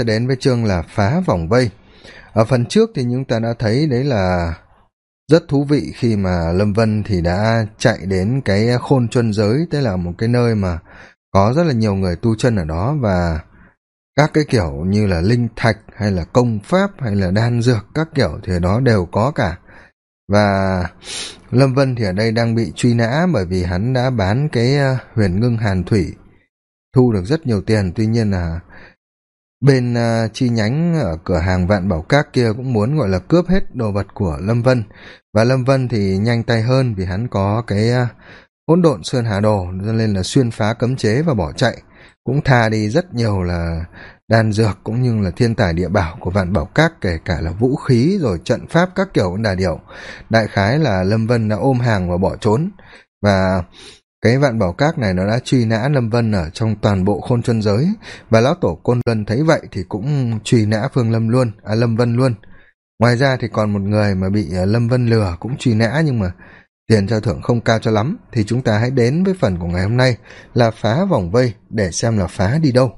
sẽ đến với chương là phá vòng vây. Ở phần trước thì chúng ta đã thấy đấy là rất thú vị khi mà lâm vân thì đã chạy đến cái khôn chuân giới, tức là một cái nơi mà có rất là nhiều người tu chân ở đó và các cái kiểu như là linh thạch hay là công pháp hay là đan dược các kiểu thì ở đó đều có cả. Và lâm vân thì ở đây đang bị truy nã bởi vì hắn đã bán cái ờ, huyền ngưng hàn thủy, thu được rất nhiều tiền. Tuy nhiên là bên uh, chi nhánh ở cửa hàng vạn bảo các kia cũng muốn gọi là cướp hết đồ vật của lâm vân. Và lâm vân thì nhanh tay hơn vì hắn có cái uh, hỗn độn sơn hà đồ nên là xuyên phá cấm chế và bỏ chạy. Cũng tha đi rất nhiều là đan dược cũng như là thiên tài địa bảo của vạn bảo các kể cả là vũ khí rồi trận pháp các kiểu đà điệu. Đại khái là lâm vân đã ôm hàng và bỏ trốn. Và cái vạn bảo các này nó đã truy nã lâm vân ở trong toàn bộ khôn chân giới. Và lão tổ côn luân thấy vậy thì cũng truy nã phương lâm luôn à lâm vân luôn. Ngoài ra thì còn một người mà bị à, lâm vân lừa cũng truy nã nhưng mà tiền trao thưởng không cao cho lắm. Thì chúng ta hãy đến với phần của ngày hôm nay là phá vòng vây để xem là phá đi đâu.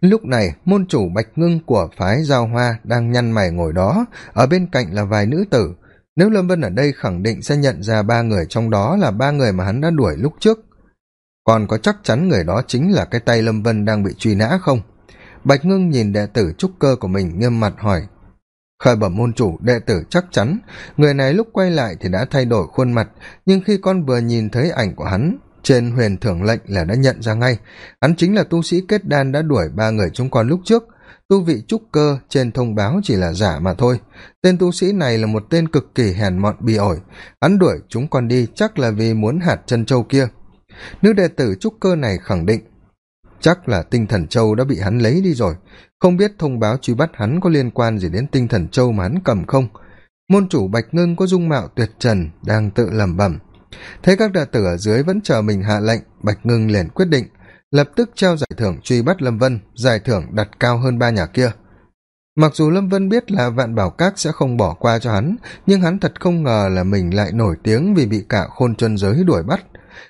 Lúc này, môn chủ bạch ngưng của phái giao hoa đang nhăn mày ngồi đó. Ở bên cạnh là vài nữ tử nếu lâm vân ở đây khẳng định sẽ nhận ra ba người trong đó là ba người mà hắn đã đuổi lúc trước, còn có chắc chắn người đó chính là cái tay lâm vân đang bị truy nã không? Bạch ngưng nhìn đệ tử trúc cơ của mình nghiêm mặt hỏi. Khởi bẩm môn chủ, đệ tử chắc chắn, người này lúc quay lại thì đã thay đổi khuôn mặt, nhưng khi con vừa nhìn thấy ảnh của hắn, trên huyền thưởng lệnh là đã nhận ra ngay. Hắn chính là tu sĩ kết đan đã đuổi ba người chúng con lúc trước tu vị trúc cơ trên thông báo chỉ là giả mà thôi. Tên tu sĩ này là một tên cực kỳ hèn mọn bì ổi. Hắn đuổi chúng con đi chắc là vì muốn hạt chân châu kia. Nữ đệ tử trúc cơ này khẳng định, chắc là tinh thần châu đã bị hắn lấy đi rồi. Không biết thông báo truy bắt hắn có liên quan gì đến tinh thần châu mà hắn cầm không? Môn chủ bạch ngưng có dung mạo tuyệt trần, đang tự lẩm bẩm. Thấy các đệ tử ở dưới vẫn chờ mình hạ lệnh. Bạch ngưng liền quyết định lập tức treo giải thưởng truy bắt lâm vân, giải thưởng đặt cao hơn ba nhà kia. Mặc dù lâm vân biết là vạn bảo các sẽ không bỏ qua cho hắn, nhưng hắn thật không ngờ là mình lại nổi tiếng vì bị cả khôn chân giới đuổi bắt.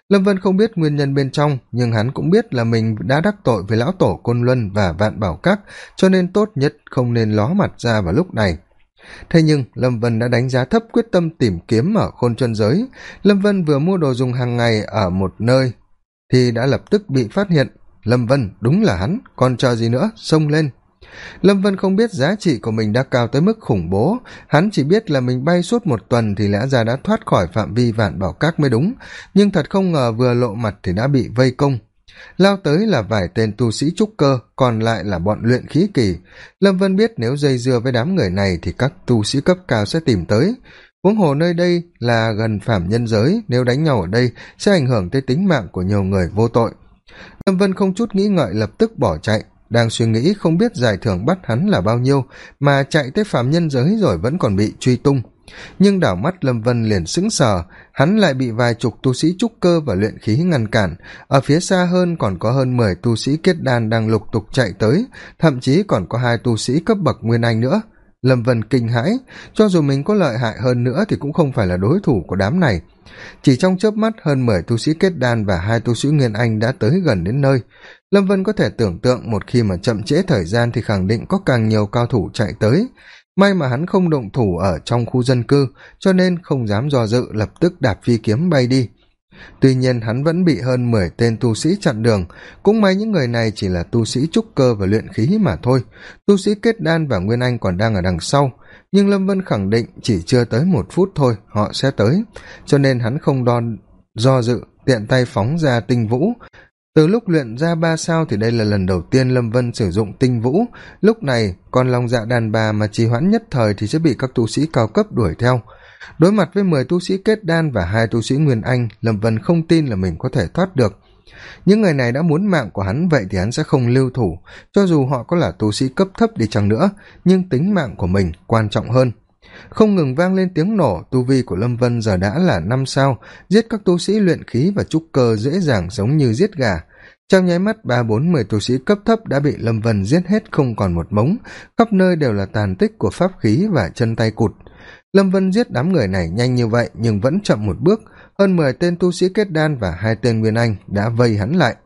Lâm vân không biết nguyên nhân bên trong, nhưng hắn cũng biết là mình đã đắc tội với lão tổ côn luân và vạn bảo các, cho nên tốt nhất không nên ló mặt ra vào lúc này. Thế nhưng, lâm vân đã đánh giá thấp quyết tâm tìm kiếm ở khôn chân giới. Lâm vân vừa mua đồ dùng hàng ngày ở một nơi thì đã lập tức bị phát hiện. Lâm vân đúng là hắn, còn chờ gì nữa, xông lên. Lâm vân không biết giá trị của mình đã cao tới mức khủng bố. Hắn chỉ biết là mình bay suốt một tuần thì lẽ ra đã thoát khỏi phạm vi vạn bảo các mới đúng. Nhưng thật không ngờ vừa lộ mặt thì đã bị vây công. Lao tới là vài tên tu sĩ trúc cơ, còn lại là bọn luyện khí kỳ. Lâm vân biết nếu dây dưa với đám người này thì các tu sĩ cấp cao sẽ tìm tới huống hồ nơi đây là gần phạm nhân giới, nếu đánh nhau ở đây sẽ ảnh hưởng tới tính mạng của nhiều người vô tội. Lâm vân không chút nghĩ ngợi lập tức bỏ chạy, đang suy nghĩ không biết giải thưởng bắt hắn là bao nhiêu, mà chạy tới phạm nhân giới rồi vẫn còn bị truy tung. Nhưng đảo mắt lâm vân liền sững sờ, hắn lại bị vài chục tu sĩ trúc cơ và luyện khí ngăn cản. Ở phía xa hơn còn có hơn mười tu sĩ kết đan đang lục tục chạy tới, thậm chí còn có hai tu sĩ cấp bậc nguyên anh nữa lâm vân kinh hãi. Cho dù mình có lợi hại hơn nữa thì cũng không phải là đối thủ của đám này. Chỉ trong chớp mắt, hơn mười tu sĩ kết đan và hai tu sĩ nguyên anh đã tới gần đến nơi. Lâm vân có thể tưởng tượng một khi mà chậm trễ thời gian thì khẳng định có càng nhiều cao thủ chạy tới. May mà hắn không động thủ ở trong khu dân cư, cho nên không dám do dự, lập tức đạp phi kiếm bay đi tuy nhiên, hắn vẫn bị hơn mười tên tu sĩ chặn đường. Cũng may những người này chỉ là tu sĩ trúc cơ và luyện khí mà thôi. Tu sĩ kết đan và nguyên anh còn đang ở đằng sau. Nhưng lâm vân khẳng định chỉ chưa tới một phút thôi, họ sẽ tới. Cho nên hắn không đo, do dự, tiện tay phóng ra tinh vũ. Từ lúc luyện ra ba sao thì đây là lần đầu tiên lâm vân sử dụng tinh vũ. Lúc này, con lòng dạ đàn bà mà trì hoãn nhất thời thì sẽ bị các tu sĩ cao cấp đuổi theo đối mặt với mười tu sĩ kết đan và hai tu sĩ nguyên anh, lâm vân không tin là mình có thể thoát được. Những người này đã muốn mạng của hắn, vậy thì hắn sẽ không lưu thủ. Cho dù họ có là tu sĩ cấp thấp đi chăng nữa, nhưng tính mạng của mình quan trọng hơn. Không ngừng vang lên tiếng nổ, tu vi của lâm vân giờ đã là năm sao, giết các tu sĩ luyện khí và trúc cơ dễ dàng giống như giết gà. Trong nháy mắt, ba bốn mười tu sĩ cấp thấp đã bị lâm vân giết hết không còn một mống. Khắp nơi đều là tàn tích của pháp khí và chân tay cụt lâm vân giết đám người này nhanh như vậy nhưng vẫn chậm một bước. Hơn mười tên tu sĩ kết đan và hai tên nguyên anh đã vây hắn lại.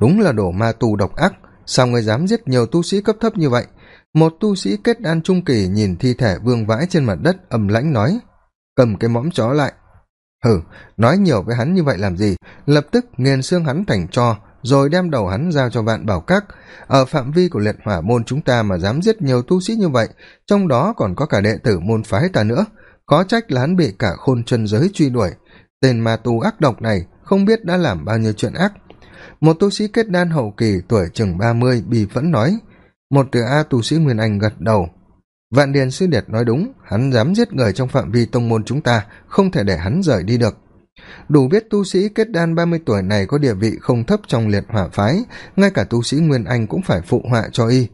Đúng là đổ ma tù độc ác, sao người dám giết nhiều tu sĩ cấp thấp như vậy? Một tu sĩ kết đan trung kỳ nhìn thi thể vương vãi trên mặt đất, âm lãnh nói, cầm cái mõm chó lại. Hừ, nói nhiều với hắn như vậy làm gì? Lập tức nghiền xương hắn thành cho rồi đem đầu hắn giao cho vạn bảo các. Ở phạm vi của liệt hỏa môn chúng ta mà dám giết nhiều tu sĩ như vậy, trong đó còn có cả đệ tử môn phái ta nữa. Có trách là hắn bị cả khôn chân giới truy đuổi. Tên ma tu ác độc này không biết đã làm bao nhiêu chuyện ác. Một tu sĩ kết đan hậu kỳ tuổi chừng ba mươi, bì vẫn nói. Một từ a tu sĩ nguyên anh gật đầu. Vạn điền sư điệt nói đúng, hắn dám giết người trong phạm vi tông môn chúng ta, không thể để hắn rời đi được đủ biết tu sĩ kết đan ba mươi tuổi này có địa vị không thấp trong liệt hỏa phái, ngay cả tu sĩ nguyên anh cũng phải phụ họa cho y.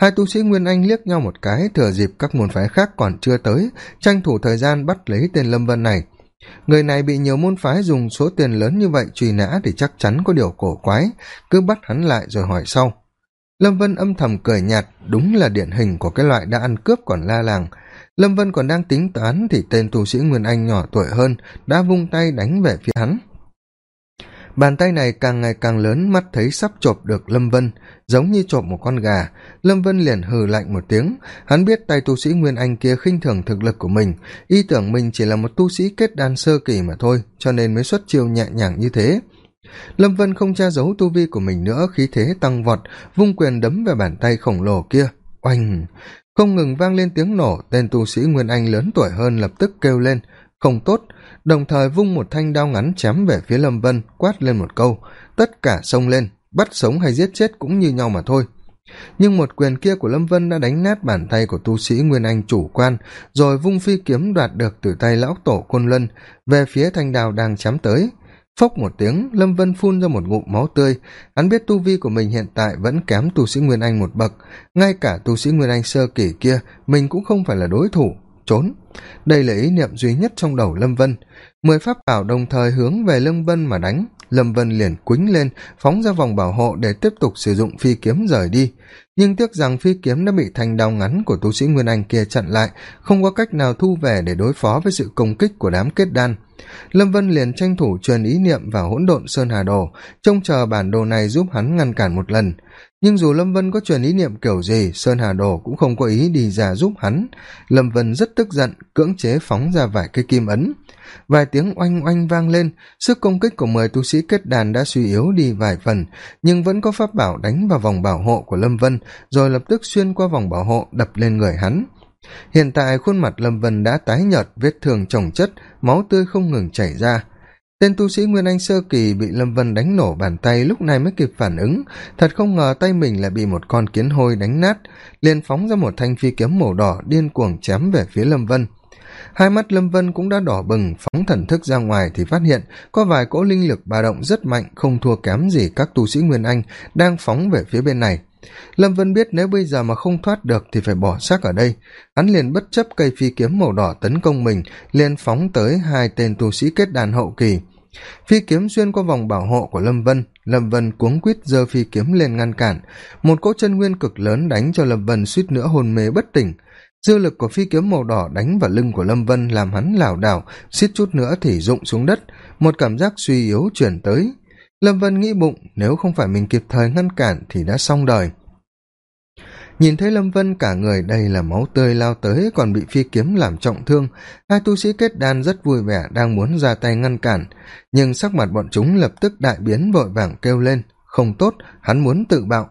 Hai tu sĩ nguyên anh liếc nhau một cái, thừa dịp các môn phái khác còn chưa tới, tranh thủ thời gian bắt lấy tên lâm vân này. Người này bị nhiều môn phái dùng số tiền lớn như vậy truy nã thì chắc chắn có điều cổ quái, cứ bắt hắn lại rồi hỏi sau. Lâm vân âm thầm cười nhạt, đúng là điển hình của cái loại đã ăn cướp còn la làng lâm vân còn đang tính toán thì tên tu sĩ nguyên anh nhỏ tuổi hơn đã vung tay đánh về phía hắn. Bàn tay này càng ngày càng lớn, mắt thấy sắp chộp được lâm vân, giống như chộp một con gà. Lâm vân liền hừ lạnh một tiếng. Hắn biết tay tu sĩ nguyên anh kia khinh thường thực lực của mình y tưởng mình chỉ là một tu sĩ kết đan sơ kỳ mà thôi, cho nên mới xuất chiêu nhẹ nhàng như thế. Lâm vân không che giấu tu vi của mình nữa, khí thế tăng vọt, vung quyền đấm về bàn tay khổng lồ kia. Oanh! Không ngừng vang lên tiếng nổ, tên tu sĩ nguyên anh lớn tuổi hơn lập tức kêu lên, không tốt. Đồng thời vung một thanh đao ngắn chém về phía lâm vân, quát lên một câu, tất cả xông lên, bắt sống hay giết chết cũng như nhau mà thôi. Nhưng một quyền kia của lâm vân đã đánh nát bàn tay của tu sĩ nguyên anh chủ quan, rồi vung phi kiếm đoạt được từ tay lão tổ côn luân. Về phía thanh đào đang chém tới phốc một tiếng, lâm vân phun ra một ngụm máu tươi. Hắn biết tu vi của mình hiện tại vẫn kém tu sĩ nguyên anh một bậc. Ngay cả tu sĩ nguyên anh sơ kỷ kia, mình cũng không phải là đối thủ. Trốn. Đây là ý niệm duy nhất trong đầu lâm vân. Mười pháp bảo đồng thời hướng về lâm vân mà đánh lâm vân liền quýnh lên, phóng ra vòng bảo hộ để tiếp tục sử dụng phi kiếm rời đi. Nhưng tiếc rằng phi kiếm đã bị thanh đao ngắn của tu sĩ nguyên anh kia chặn lại, không có cách nào thu về để đối phó với sự công kích của đám kết đan. Lâm vân liền tranh thủ truyền ý niệm vào hỗn độn sơn hà đồ, trông chờ bản đồ này giúp hắn ngăn cản một lần nhưng dù lâm vân có truyền ý niệm kiểu gì, sơn hà đồ cũng không có ý đi ra giúp hắn. Lâm vân rất tức giận, cưỡng chế phóng ra vài cây kim ấn. Vài tiếng oanh oanh vang lên, sức công kích của mười tu sĩ kết đàn đã suy yếu đi vài phần, nhưng vẫn có pháp bảo đánh vào vòng bảo hộ của lâm vân, rồi lập tức xuyên qua vòng bảo hộ, đập lên người hắn. Hiện tại khuôn mặt lâm vân đã tái nhợt, vết thương chồng chất, máu tươi không ngừng chảy ra tên tu sĩ nguyên anh sơ kỳ bị lâm vân đánh nổ bàn tay lúc này mới kịp phản ứng. Thật không ngờ tay mình lại bị một con kiến hôi đánh nát, liền phóng ra một thanh phi kiếm màu đỏ điên cuồng chém về phía lâm vân. Hai mắt lâm vân cũng đã đỏ bừng, phóng thần thức ra ngoài thì phát hiện có vài cỗ linh lực ba động rất mạnh, không thua kém gì các tu sĩ nguyên anh đang phóng về phía bên này. Lâm vân biết nếu bây giờ mà không thoát được thì phải bỏ xác ở đây. Hắn liền bất chấp cây phi kiếm màu đỏ tấn công mình, liền phóng tới hai tên tu sĩ kết đàn hậu kỳ phi kiếm xuyên qua vòng bảo hộ của lâm vân lâm vân cuống quít giơ phi kiếm lên ngăn cản. Một cỗ chân nguyên cực lớn đánh cho lâm vân suýt nữa hôn mê bất tỉnh. Dư lực của phi kiếm màu đỏ đánh vào lưng của lâm vân làm hắn lảo đảo, suýt chút nữa thì rụng xuống đất. Một cảm giác suy yếu chuyển tới. Lâm vân nghĩ bụng, nếu không phải mình kịp thời ngăn cản thì đã xong đời nhìn thấy lâm vân cả người đầy là máu tươi lao tới, còn bị phi kiếm làm trọng thương, hai tu sĩ kết đan rất vui vẻ, đang muốn ra tay ngăn cản. Nhưng sắc mặt bọn chúng lập tức đại biến, vội vàng kêu lên, không tốt, hắn muốn tự bạo.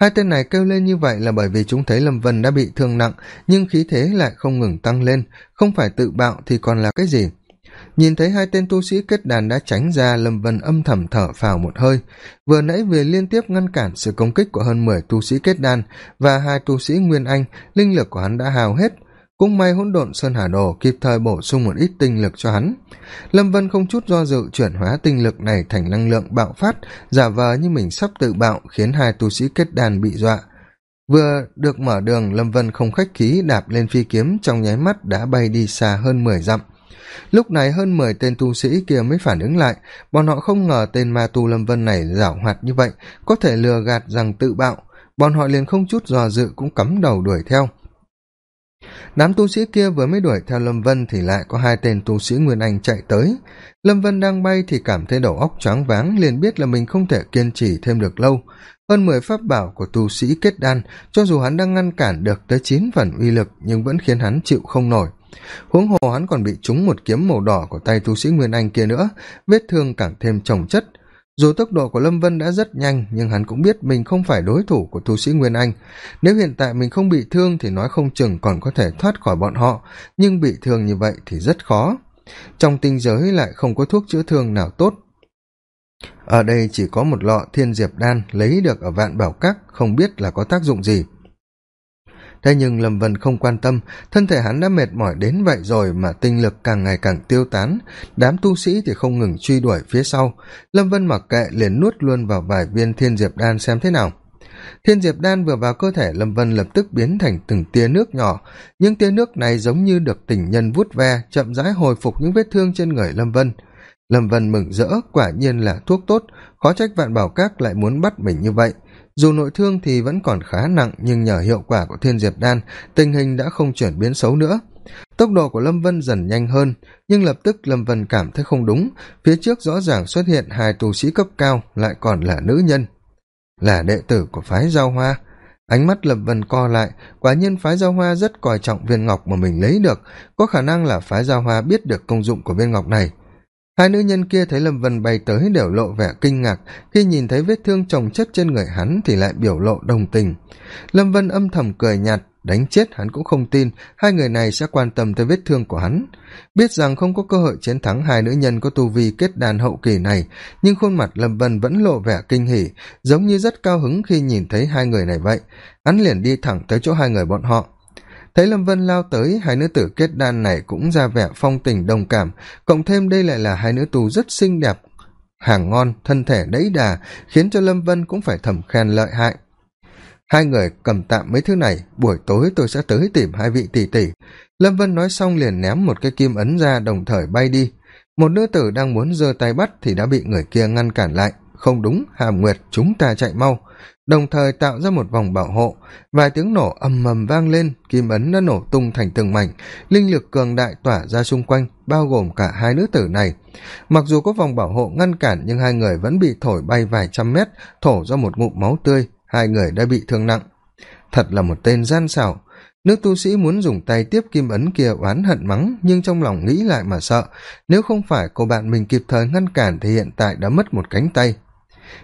Hai tên này kêu lên như vậy là bởi vì chúng thấy lâm vân đã bị thương nặng, nhưng khí thế lại không ngừng tăng lên. Không phải tự bạo thì còn là cái gì? Nhìn thấy hai tên tu sĩ kết đàn đã tránh ra, lâm vân âm thầm thở phào một hơi. Vừa nãy về liên tiếp ngăn cản sự công kích của hơn mười tu sĩ kết đàn và hai tu sĩ nguyên anh, linh lực của hắn đã hào hết. Cũng may hỗn độn sơn hà đồ kịp thời bổ sung một ít tinh lực cho hắn. Lâm vân không chút do dự chuyển hóa tinh lực này thành năng lượng bạo phát, giả vờ như mình sắp tự bạo khiến hai tu sĩ kết đàn bị dọa. Vừa được mở đường, lâm vân không khách khí đạp lên phi kiếm, trong nháy mắt đã bay đi xa hơn mười dặm lúc này hơn mười tên tu sĩ kia mới phản ứng lại. Bọn họ không ngờ tên ma tu lâm vân này giảo hoạt như vậy, có thể lừa gạt rằng tự bạo. Bọn họ liền không chút dò dự cũng cắm đầu đuổi theo. Đám tu sĩ kia vừa mới đuổi theo lâm vân thì lại có hai tên tu sĩ nguyên anh chạy tới. Lâm vân đang bay thì cảm thấy đầu óc choáng váng, liền biết là mình không thể kiên trì thêm được lâu. Hơn mười pháp bảo của tu sĩ kết đan, cho dù hắn đang ngăn cản được tới chín phần uy lực nhưng vẫn khiến hắn chịu không nổi huống hồ hắn còn bị trúng một kiếm màu đỏ của tay tu sĩ nguyên anh kia nữa, vết thương càng thêm trồng chất. Dù tốc độ của lâm vân đã rất nhanh, nhưng hắn cũng biết mình không phải đối thủ của tu sĩ nguyên anh. Nếu hiện tại mình không bị thương thì nói không chừng còn có thể thoát khỏi bọn họ, nhưng bị thương như vậy thì rất khó. Trong tinh giới lại không có thuốc chữa thương nào tốt. Ở đây chỉ có một lọ thiên diệp đan lấy được ở vạn bảo các, không biết là có tác dụng gì thế nhưng lâm vân không quan tâm, thân thể hắn đã mệt mỏi đến vậy rồi mà tinh lực càng ngày càng tiêu tán. Đám tu sĩ thì không ngừng truy đuổi phía sau. Lâm vân mặc kệ liền nuốt luôn vào vài viên thiên diệp đan xem thế nào. Thiên diệp đan vừa vào cơ thể, lâm vân lập tức biến thành từng tia nước nhỏ. Những tia nước này giống như được tình nhân vuốt ve, chậm rãi hồi phục những vết thương trên người lâm vân. Lâm vân mừng rỡ, quả nhiên là thuốc tốt. Khó trách vạn bảo các lại muốn bắt mình như vậy dù nội thương thì vẫn còn khá nặng, nhưng nhờ hiệu quả của thiên diệp đan, tình hình đã không chuyển biến xấu nữa. Tốc độ của lâm vân dần nhanh hơn, nhưng lập tức lâm vân cảm thấy không đúng. Phía trước rõ ràng xuất hiện hai tu sĩ cấp cao, lại còn là nữ nhân. Là đệ tử của phái giao hoa. Ánh mắt lâm vân co lại, quả nhiên phái giao hoa rất coi trọng viên ngọc mà mình lấy được. Có khả năng là phái giao hoa biết được công dụng của viên ngọc này hai nữ nhân kia thấy lâm vân bay tới đều lộ vẻ kinh ngạc. Khi nhìn thấy vết thương chồng chất trên người hắn thì lại biểu lộ đồng tình. Lâm vân âm thầm cười nhạt, đánh chết hắn cũng không tin, hai người này sẽ quan tâm tới vết thương của hắn. Biết rằng không có cơ hội chiến thắng hai nữ nhân có tu vi kết đàn hậu kỳ này, nhưng khuôn mặt lâm vân vẫn lộ vẻ kinh hỉ, giống như rất cao hứng khi nhìn thấy hai người này vậy. Hắn liền đi thẳng tới chỗ hai người bọn họ thấy lâm vân lao tới, hai nữ tử kết đan này cũng ra vẻ phong tình đồng cảm. Cộng thêm đây lại là hai nữ tù rất xinh đẹp, hàng ngon, thân thể đẫy đà, khiến cho lâm vân cũng phải thầm khen lợi hại. Hai người cầm tạm mấy thứ này, buổi tối tôi sẽ tới tìm hai vị tỷ tỷ. Lâm vân nói xong liền ném một cái kim ấn ra, đồng thời bay đi. Một nữ tử đang muốn giơ tay bắt thì đã bị người kia ngăn cản lại. Không đúng, hàm nguyệt, chúng ta chạy mau đồng thời tạo ra một vòng bảo hộ. Vài tiếng nổ ầm ầm vang lên, kim ấn đã nổ tung thành từng mảnh. Linh lực cường đại tỏa ra xung quanh, bao gồm cả hai nữ tử này. Mặc dù có vòng bảo hộ ngăn cản, nhưng hai người vẫn bị thổi bay vài trăm mét, thổ ra một ngụm máu tươi. Hai người đã bị thương nặng. Thật là một tên gian xảo. Nữ tu sĩ muốn dùng tay tiếp kim ấn kia oán hận mắng, nhưng trong lòng nghĩ lại mà sợ. Nếu không phải cô bạn mình kịp thời ngăn cản thì hiện tại đã mất một cánh tay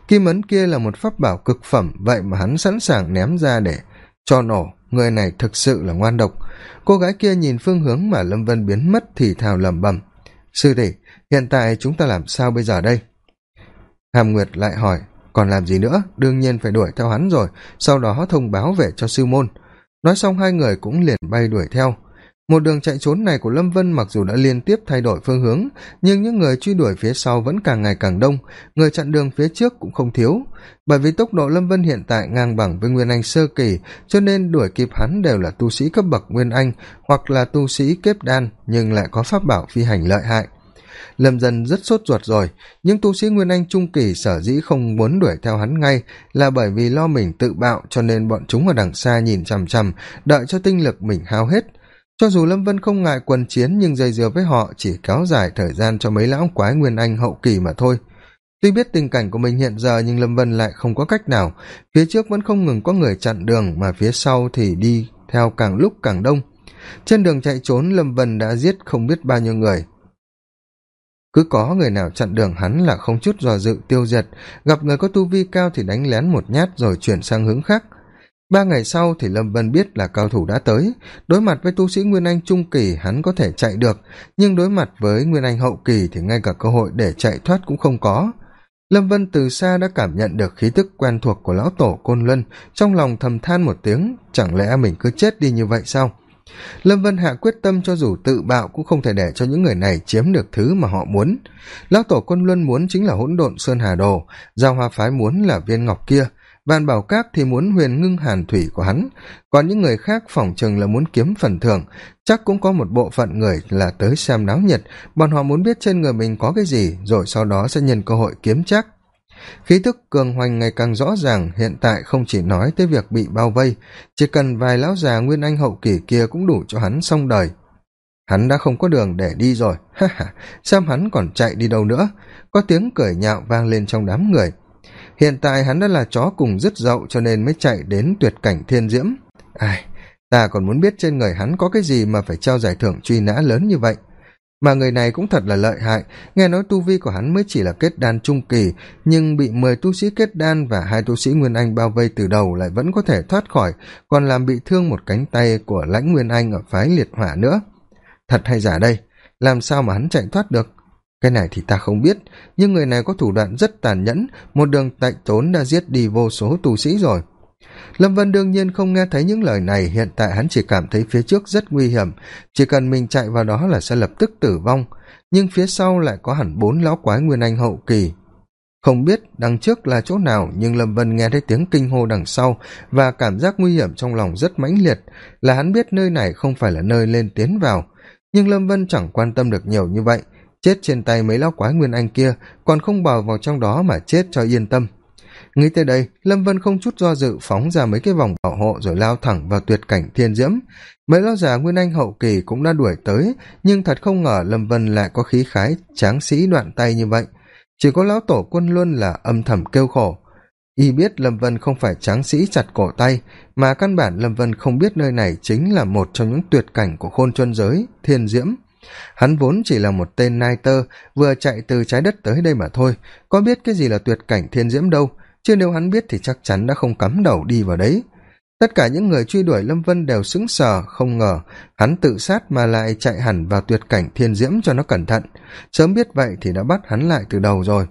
kim ấn kia là một pháp bảo cực phẩm, vậy mà hắn sẵn sàng ném ra để cho nổ. Người này thực sự là ngoan độc. Cô gái kia nhìn phương hướng mà lâm vân biến mất thì thào lẩm bẩm, sư tỷ, hiện tại chúng ta làm sao bây giờ đây? Hàm nguyệt lại hỏi, còn làm gì nữa? Đương nhiên phải đuổi theo hắn rồi, sau đó thông báo về cho sư môn. Nói xong hai người cũng liền bay đuổi theo một đường chạy trốn này của lâm vân mặc dù đã liên tiếp thay đổi phương hướng, nhưng những người truy đuổi phía sau vẫn càng ngày càng đông. Người chặn đường phía trước cũng không thiếu. Bởi vì tốc độ lâm vân hiện tại ngang bằng với nguyên anh sơ kỳ, cho nên đuổi kịp hắn đều là tu sĩ cấp bậc nguyên anh hoặc là tu sĩ kép đan, nhưng lại có pháp bảo phi hành lợi hại. Lâm dân rất sốt ruột rồi. Nhưng tu sĩ nguyên anh trung kỳ sở dĩ không muốn đuổi theo hắn ngay là bởi vì lo mình tự bạo cho nên bọn chúng ở đằng xa nhìn chằm chằm, đợi cho tinh lực mình hao hết cho dù lâm vân không ngại quần chiến, nhưng dây dưa với họ chỉ kéo dài thời gian cho mấy lão quái nguyên anh hậu kỳ mà thôi. Tuy biết tình cảnh của mình hiện giờ, nhưng lâm vân lại không có cách nào. Phía trước vẫn không ngừng có người chặn đường, mà phía sau thì đi theo càng lúc càng đông. Trên đường chạy trốn, lâm vân đã giết không biết bao nhiêu người. Cứ có người nào chặn đường hắn là không chút dò dự tiêu diệt. Gặp người có tu vi cao thì đánh lén một nhát rồi chuyển sang hướng khác ba ngày sau thì lâm vân biết là cao thủ đã tới. Đối mặt với tu sĩ nguyên anh trung kỳ, hắn có thể chạy được. Nhưng đối mặt với nguyên anh hậu kỳ thì ngay cả cơ hội để chạy thoát cũng không có. Lâm vân từ xa đã cảm nhận được khí tức quen thuộc của lão tổ côn luân. Trong lòng thầm than một tiếng, chẳng lẽ mình cứ chết đi như vậy sao? Lâm vân hạ quyết tâm cho dù tự bạo cũng không thể để cho những người này chiếm được thứ mà họ muốn. Lão tổ côn luân muốn chính là hỗn độn sơn hà đồ. Giao hoa phái muốn là viên ngọc kia van bảo các thì muốn huyền ngưng hàn thủy của hắn. Còn những người khác phỏng chừng là muốn kiếm phần thưởng. Chắc cũng có một bộ phận người là tới xem náo nhiệt. Bọn họ muốn biết trên người mình có cái gì, rồi sau đó sẽ nhân cơ hội kiếm chắc. Khí thức cường hoành ngày càng rõ ràng, hiện tại không chỉ nói tới việc bị bao vây, chỉ cần vài lão già nguyên anh hậu kỳ kia cũng đủ cho hắn xong đời. Hắn đã không có đường để đi rồi. Ha ha, xem hắn còn chạy đi đâu nữa. Có tiếng cười nhạo vang lên trong đám người hiện tại hắn đã là chó cùng dứt dậu cho nên mới chạy đến tuyệt cảnh thiên diễm. Ai, ta còn muốn biết trên người hắn có cái gì mà phải trao giải thưởng truy nã lớn như vậy. Mà người này cũng thật là lợi hại. Nghe nói tu vi của hắn mới chỉ là kết đan trung kỳ, nhưng bị mười tu sĩ kết đan và hai tu sĩ nguyên anh bao vây từ đầu lại vẫn có thể thoát khỏi, còn làm bị thương một cánh tay của lãnh nguyên anh ở phái liệt hỏa nữa. Thật hay giả đây? Làm sao mà hắn chạy thoát được? Cái này thì ta không biết, nhưng người này có thủ đoạn rất tàn nhẫn. Một đường tạnh tốn đã giết đi vô số tu sĩ rồi. Lâm vân đương nhiên không nghe thấy những lời này. Hiện tại hắn chỉ cảm thấy phía trước rất nguy hiểm. Chỉ cần mình chạy vào đó là sẽ lập tức tử vong. Nhưng phía sau lại có hẳn bốn lão quái nguyên anh hậu kỳ. Không biết đằng trước là chỗ nào, nhưng lâm vân nghe thấy tiếng kinh hô đằng sau và cảm giác nguy hiểm trong lòng rất mãnh liệt. Là hắn biết nơi này không phải là nơi lên tiến vào. Nhưng lâm vân chẳng quan tâm được nhiều như vậy chết trên tay mấy lão quái nguyên anh kia, còn không bào vào trong đó mà chết cho yên tâm. Nghĩ tới đây, lâm vân không chút do dự phóng ra mấy cái vòng bảo hộ rồi lao thẳng vào tuyệt cảnh thiên diễm. Mấy lão già nguyên anh hậu kỳ cũng đã đuổi tới, nhưng thật không ngờ lâm vân lại có khí khái tráng sĩ đoạn tay như vậy. Chỉ có lão tổ quân luân là âm thầm kêu khổ. Y biết lâm vân không phải tráng sĩ chặt cổ tay, mà căn bản lâm vân không biết nơi này chính là một trong những tuyệt cảnh của khôn chân giới, thiên diễm hắn vốn chỉ là một tên nai tơ, vừa chạy từ trái đất tới đây mà thôi, có biết cái gì là tuyệt cảnh thiên diễm đâu, chứ nếu hắn biết thì chắc chắn đã không cắm đầu đi vào đấy. Tất cả những người truy đuổi lâm vân đều sững sờ, không ngờ, hắn tự sát mà lại chạy hẳn vào tuyệt cảnh thiên diễm cho nó cẩn thận. Sớm biết vậy thì đã bắt hắn lại từ đầu rồi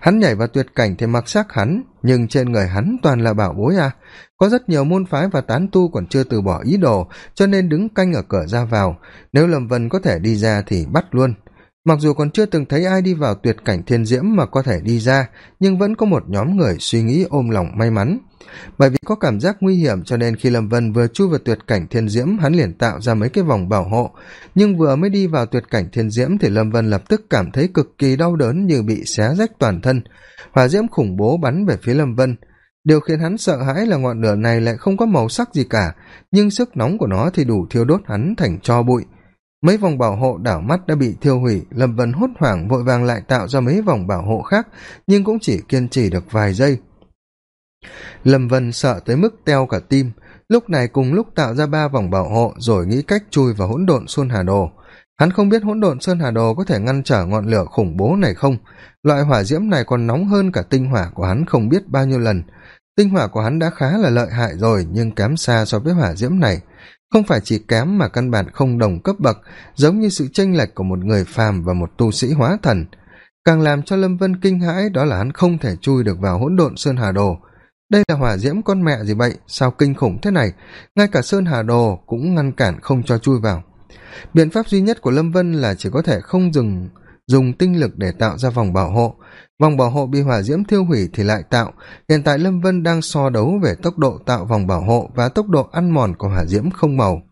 hắn nhảy vào tuyệt cảnh thì mặc xác hắn, nhưng trên người hắn toàn là bảo bối à. Có rất nhiều môn phái và tán tu còn chưa từ bỏ ý đồ, cho nên đứng canh ở cửa ra vào. Nếu lâm vân có thể đi ra thì bắt luôn. Mặc dù còn chưa từng thấy ai đi vào tuyệt cảnh thiên diễm mà có thể đi ra, nhưng vẫn có một nhóm người suy nghĩ ôm lòng may mắn bởi vì có cảm giác nguy hiểm cho nên khi lâm vân vừa chui vào tuyệt cảnh thiên diễm, hắn liền tạo ra mấy cái vòng bảo hộ. Nhưng vừa mới đi vào tuyệt cảnh thiên diễm thì lâm vân lập tức cảm thấy cực kỳ đau đớn như bị xé rách toàn thân. Hỏa diễm khủng bố bắn về phía lâm vân. Điều khiến hắn sợ hãi là ngọn lửa này lại không có màu sắc gì cả, nhưng sức nóng của nó thì đủ thiêu đốt hắn thành cho bụi. Mấy vòng bảo hộ đảo mắt đã bị thiêu hủy, lâm vân hốt hoảng vội vàng lại tạo ra mấy vòng bảo hộ khác, nhưng cũng chỉ kiên trì được vài giây lâm vân sợ tới mức teo cả tim, lúc này cùng lúc tạo ra ba vòng bảo hộ rồi nghĩ cách chui vào hỗn độn xuân hà đồ. Hắn không biết hỗn độn sơn hà đồ có thể ngăn trở ngọn lửa khủng bố này không. Loại hỏa diễm này còn nóng hơn cả tinh hỏa của hắn không biết bao nhiêu lần. Tinh hỏa của hắn đã khá là lợi hại rồi, nhưng kém xa so với hỏa diễm này. Không phải chỉ kém mà căn bản không đồng cấp bậc, giống như sự chênh lệch của một người phàm và một tu sĩ hóa thần. Càng làm cho lâm vân kinh hãi đó là hắn không thể chui được vào hỗn độn sơn hà đồ đây là hỏa diễm con mẹ gì vậy? Sao kinh khủng thế này? Ngay cả sơn hà đồ cũng ngăn cản không cho chui vào. Biện pháp duy nhất của lâm vân là chỉ có thể không dừng, dùng tinh lực để tạo ra vòng bảo hộ. Vòng bảo hộ bị hỏa diễm thiêu hủy thì lại tạo. Hiện tại lâm vân đang so đấu về tốc độ tạo vòng bảo hộ và tốc độ ăn mòn của hỏa diễm không màu.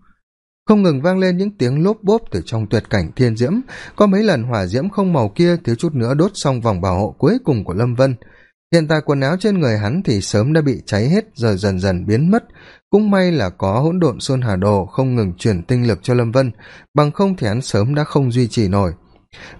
Không ngừng vang lên những tiếng lốp bốp từ trong tuyệt cảnh thiên diễm. Có mấy lần hỏa diễm không màu kia thiếu chút nữa đốt xong vòng bảo hộ cuối cùng của lâm vân hiện tại quần áo trên người hắn thì sớm đã bị cháy hết rồi dần dần biến mất. Cũng may là có hỗn độn xuân hà đồ không ngừng chuyển tinh lực cho lâm vân, bằng không thì hắn sớm đã không duy trì nổi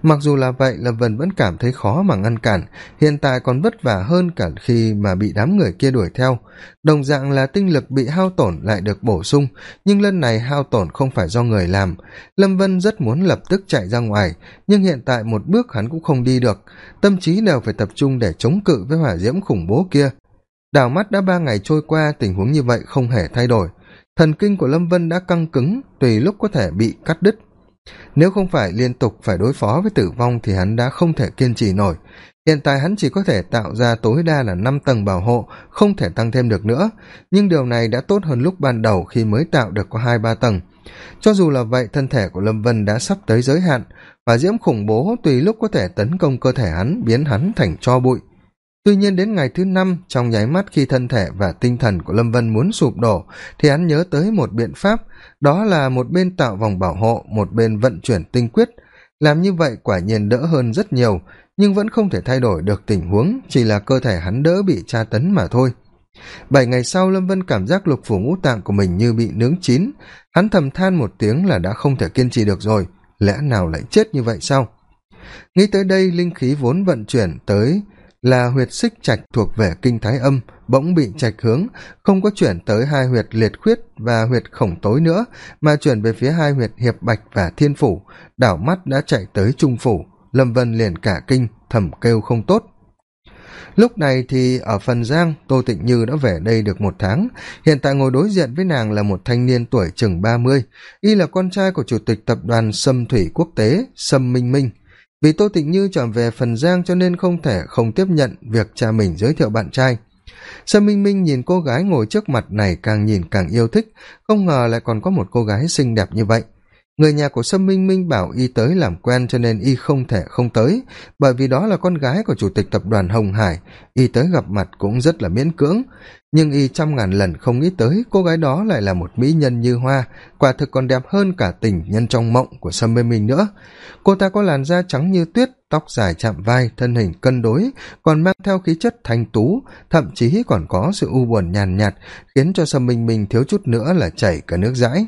mặc dù là vậy lâm vân vẫn cảm thấy khó mà ngăn cản, hiện tại còn vất vả hơn cả khi mà bị đám người kia đuổi theo. Đồng dạng là tinh lực bị hao tổn lại được bổ sung, nhưng lần này hao tổn không phải do người làm. Lâm vân rất muốn lập tức chạy ra ngoài, nhưng hiện tại một bước hắn cũng không đi được. Tâm trí đều phải tập trung để chống cự với hỏa diễm khủng bố kia. Đảo mắt đã ba ngày trôi qua, tình huống như vậy không hề thay đổi. Thần kinh của lâm vân đã căng cứng, tùy lúc có thể bị cắt đứt nếu không phải liên tục phải đối phó với tử vong thì hắn đã không thể kiên trì nổi. Hiện tại hắn chỉ có thể tạo ra tối đa là năm tầng bảo hộ, không thể tăng thêm được nữa. Nhưng điều này đã tốt hơn lúc ban đầu khi mới tạo được có hai, ba tầng. Cho dù là vậy, thân thể của lâm vân đã sắp tới giới hạn, và diễm khủng bố tùy lúc có thể tấn công cơ thể hắn, biến hắn thành cho bụi tuy nhiên đến ngày thứ năm, trong nháy mắt khi thân thể và tinh thần của lâm vân muốn sụp đổ, thì hắn nhớ tới một biện pháp, đó là một bên tạo vòng bảo hộ, một bên vận chuyển tinh quyết. Làm như vậy quả nhiên đỡ hơn rất nhiều, nhưng vẫn không thể thay đổi được tình huống, chỉ là cơ thể hắn đỡ bị tra tấn mà thôi. Bảy ngày sau, lâm vân cảm giác lục phủ ngũ tạng của mình như bị nướng chín. Hắn thầm than một tiếng là đã không thể kiên trì được rồi, lẽ nào lại chết như vậy sao? Nghĩ tới đây, linh khí vốn vận chuyển tới là huyệt xích trạch thuộc về kinh thái âm, bỗng bị trạch hướng, không có chuyển tới hai huyệt liệt khuyết và huyệt khổng tối nữa, mà chuyển về phía hai huyệt hiệp bạch và thiên phủ. Đảo mắt đã chạy tới trung phủ. Lâm vân liền cả kinh, thầm kêu không tốt. Lúc này thì ở phần giang, tô tịnh như đã về đây được một tháng. Hiện tại ngồi đối diện với nàng là một thanh niên tuổi chừng ba mươi. Y là con trai của chủ tịch tập đoàn sâm thủy quốc tế, sâm minh minh vì tô tịnh như trở về phần giang cho nên không thể không tiếp nhận việc cha mình giới thiệu bạn trai. Sâm minh minh nhìn cô gái ngồi trước mặt này càng nhìn càng yêu thích, không ngờ lại còn có một cô gái xinh đẹp như vậy người nhà của sâm minh minh bảo y tới làm quen cho nên y không thể không tới, bởi vì đó là con gái của chủ tịch tập đoàn hồng hải. Y tới gặp mặt cũng rất là miễn cưỡng. Nhưng y trăm ngàn lần không nghĩ tới cô gái đó lại là một mỹ nhân như hoa, quả thực còn đẹp hơn cả tình nhân trong mộng của sâm minh minh nữa. Cô ta có làn da trắng như tuyết, tóc dài chạm vai, thân hình cân đối, còn mang theo khí chất thanh tú, thậm chí còn có sự u buồn nhàn nhạt, khiến cho sâm minh minh thiếu chút nữa là chảy cả nước dãi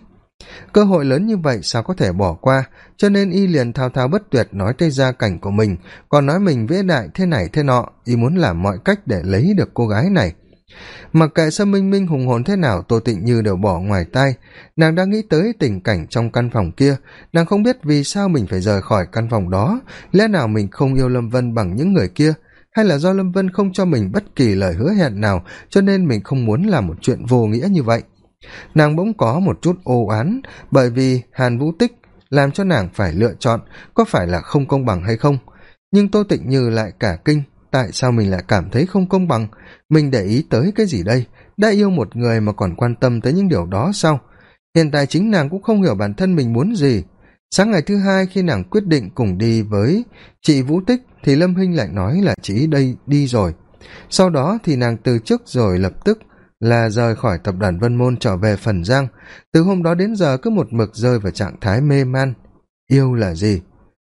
cơ hội lớn như vậy sao có thể bỏ qua? Cho nên y liền thao thao bất tuyệt nói tới gia cảnh của mình, còn nói mình vĩ đại thế này thế nọ, y muốn làm mọi cách để lấy được cô gái này. Mặc kệ sâm minh minh hùng hồn thế nào, tô tịnh như đều bỏ ngoài tai. Nàng đang nghĩ tới tình cảnh trong căn phòng kia, nàng không biết vì sao mình phải rời khỏi căn phòng đó. Lẽ nào mình không yêu lâm vân bằng những người kia? Hay là do lâm vân không cho mình bất kỳ lời hứa hẹn nào, cho nên mình không muốn làm một chuyện vô nghĩa như vậy? Nàng bỗng có một chút ô oán, bởi vì hàn vũ tích làm cho nàng phải lựa chọn có phải là không công bằng hay không. Nhưng tô tịnh như lại cả kinh, tại sao mình lại cảm thấy không công bằng? Mình để ý tới cái gì đây? Đã yêu một người mà còn quan tâm tới những điều đó sao? Hiện tại chính nàng cũng không hiểu bản thân mình muốn gì. Sáng ngày thứ hai khi nàng quyết định cùng đi với chị vũ tích, thì lâm hinh lại nói là chị đây đi rồi. Sau đó thì nàng từ chức rồi lập tức là rời khỏi tập đoàn vân môn trở về phần giang. Từ hôm đó đến giờ cứ một mực rơi vào trạng thái mê man. Yêu là gì?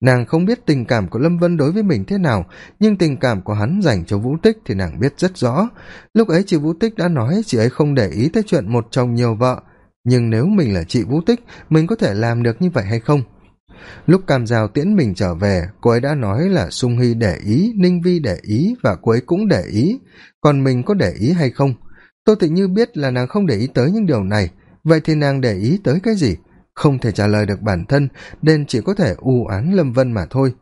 Nàng không biết tình cảm của lâm vân đối với mình thế nào, nhưng tình cảm của hắn dành cho vũ tích thì nàng biết rất rõ. Lúc ấy chị vũ tích đã nói chị ấy không để ý tới chuyện một chồng nhiều vợ. Nhưng nếu mình là chị vũ tích, mình có thể làm được như vậy hay không? Lúc cam giao tiễn mình trở về, cô ấy đã nói là sung hy để ý, ninh vi để ý và cô ấy cũng để ý. Còn mình có để ý hay không? Tô tịnh như biết là nàng không để ý tới những điều này. Vậy thì nàng để ý tới cái gì? Không thể trả lời được bản thân, nên chỉ có thể u án lâm vân mà thôi.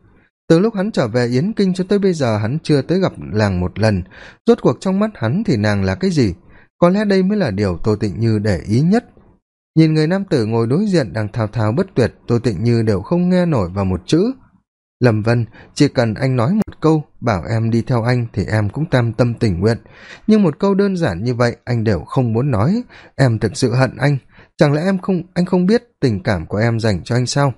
Từ lúc hắn trở về yến kinh cho tới bây giờ, hắn chưa tới gặp làng một lần. Rốt cuộc trong mắt hắn thì nàng là cái gì? Có lẽ đây mới là điều tô tịnh như để ý nhất. Nhìn người nam tử ngồi đối diện đang thao thao bất tuyệt, tô tịnh như đều không nghe nổi vào một chữ lâm vân, chỉ cần anh nói một câu bảo em đi theo anh thì em cũng tam tâm tình nguyện. Nhưng một câu đơn giản như vậy anh đều không muốn nói. Em thực sự hận anh. Chẳng lẽ em không, anh không biết tình cảm của em dành cho anh sao?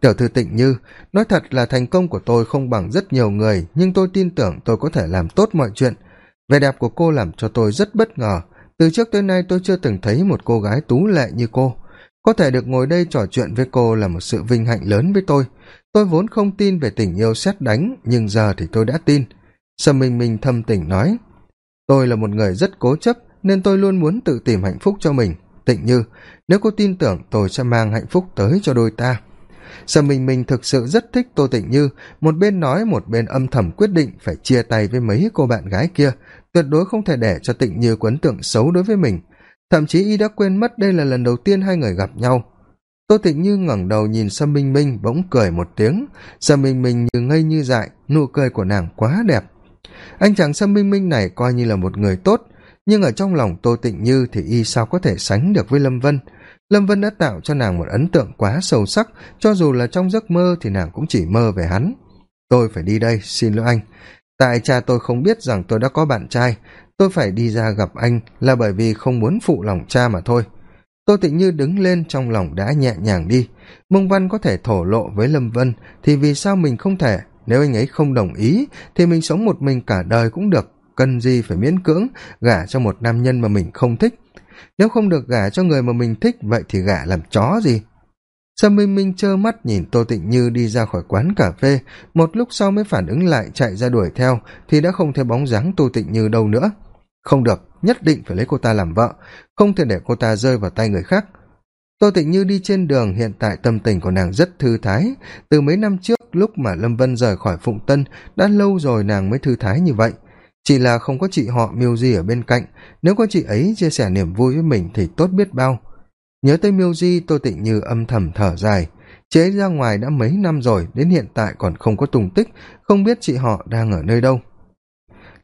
Tiểu thư tịnh như, nói thật là thành công của tôi không bằng rất nhiều người, nhưng tôi tin tưởng tôi có thể làm tốt mọi chuyện. Vẻ đẹp của cô làm cho tôi rất bất ngờ. Từ trước tới nay tôi chưa từng thấy một cô gái tú lệ như cô có thể được ngồi đây trò chuyện với cô là một sự vinh hạnh lớn với tôi. Tôi vốn không tin về tình yêu xét đánh, nhưng giờ thì tôi đã tin. Sâm minh minh thâm tình nói, tôi là một người rất cố chấp, nên tôi luôn muốn tự tìm hạnh phúc cho mình. Tịnh như, nếu cô tin tưởng tôi sẽ mang hạnh phúc tới cho đôi ta. Sâm minh minh thực sự rất thích tô tịnh như. Một bên nói, một bên âm thầm quyết định phải chia tay với mấy cô bạn gái kia. Tuyệt đối không thể để cho tịnh như quấn tượng xấu đối với mình thậm chí y đã quên mất đây là lần đầu tiên hai người gặp nhau. Tô tịnh như ngẩng đầu nhìn sâm minh minh, bỗng cười một tiếng. Sâm minh minh như ngây như dại, nụ cười của nàng quá đẹp. Anh chàng sâm minh minh này coi như là một người tốt, nhưng ở trong lòng tô tịnh như thì y sao có thể sánh được với lâm vân? Lâm vân đã tạo cho nàng một ấn tượng quá sâu sắc, cho dù là trong giấc mơ thì nàng cũng chỉ mơ về hắn. Tôi phải đi đây, xin lỗi anh. Tại cha tôi không biết rằng tôi đã có bạn trai tôi phải đi ra gặp anh là bởi vì không muốn phụ lòng cha mà thôi. Tô tịnh như đứng lên trong lòng đã nhẹ nhàng đi. Mông văn có thể thổ lộ với lâm vân thì vì sao mình không thể? Nếu anh ấy không đồng ý thì mình sống một mình cả đời cũng được. Cần gì phải miễn cưỡng gả cho một nam nhân mà mình không thích? Nếu không được gả cho người mà mình thích, vậy thì gả làm chó gì? Sâm minh minh trơ mắt nhìn tô tịnh như đi ra khỏi quán cà phê? Một lúc sau mới phản ứng lại, chạy ra đuổi theo, thì đã không thấy bóng dáng tô tịnh như đâu nữa. Không được, nhất định phải lấy cô ta làm vợ, không thể để cô ta rơi vào tay người khác. Tô tịnh như đi trên đường, hiện tại tâm tình của nàng rất thư thái. Từ mấy năm trước, lúc mà lâm vân rời khỏi phụng tân, đã lâu rồi nàng mới thư thái như vậy. Chỉ là không có chị họ miêu di ở bên cạnh, nếu có chị ấy chia sẻ niềm vui với mình thì tốt biết bao nhớ tới miêu di tôi tịnh như âm thầm thở dài. Chị ấy ra ngoài đã mấy năm rồi, đến hiện tại còn không có tùng tích, không biết chị họ đang ở nơi đâu.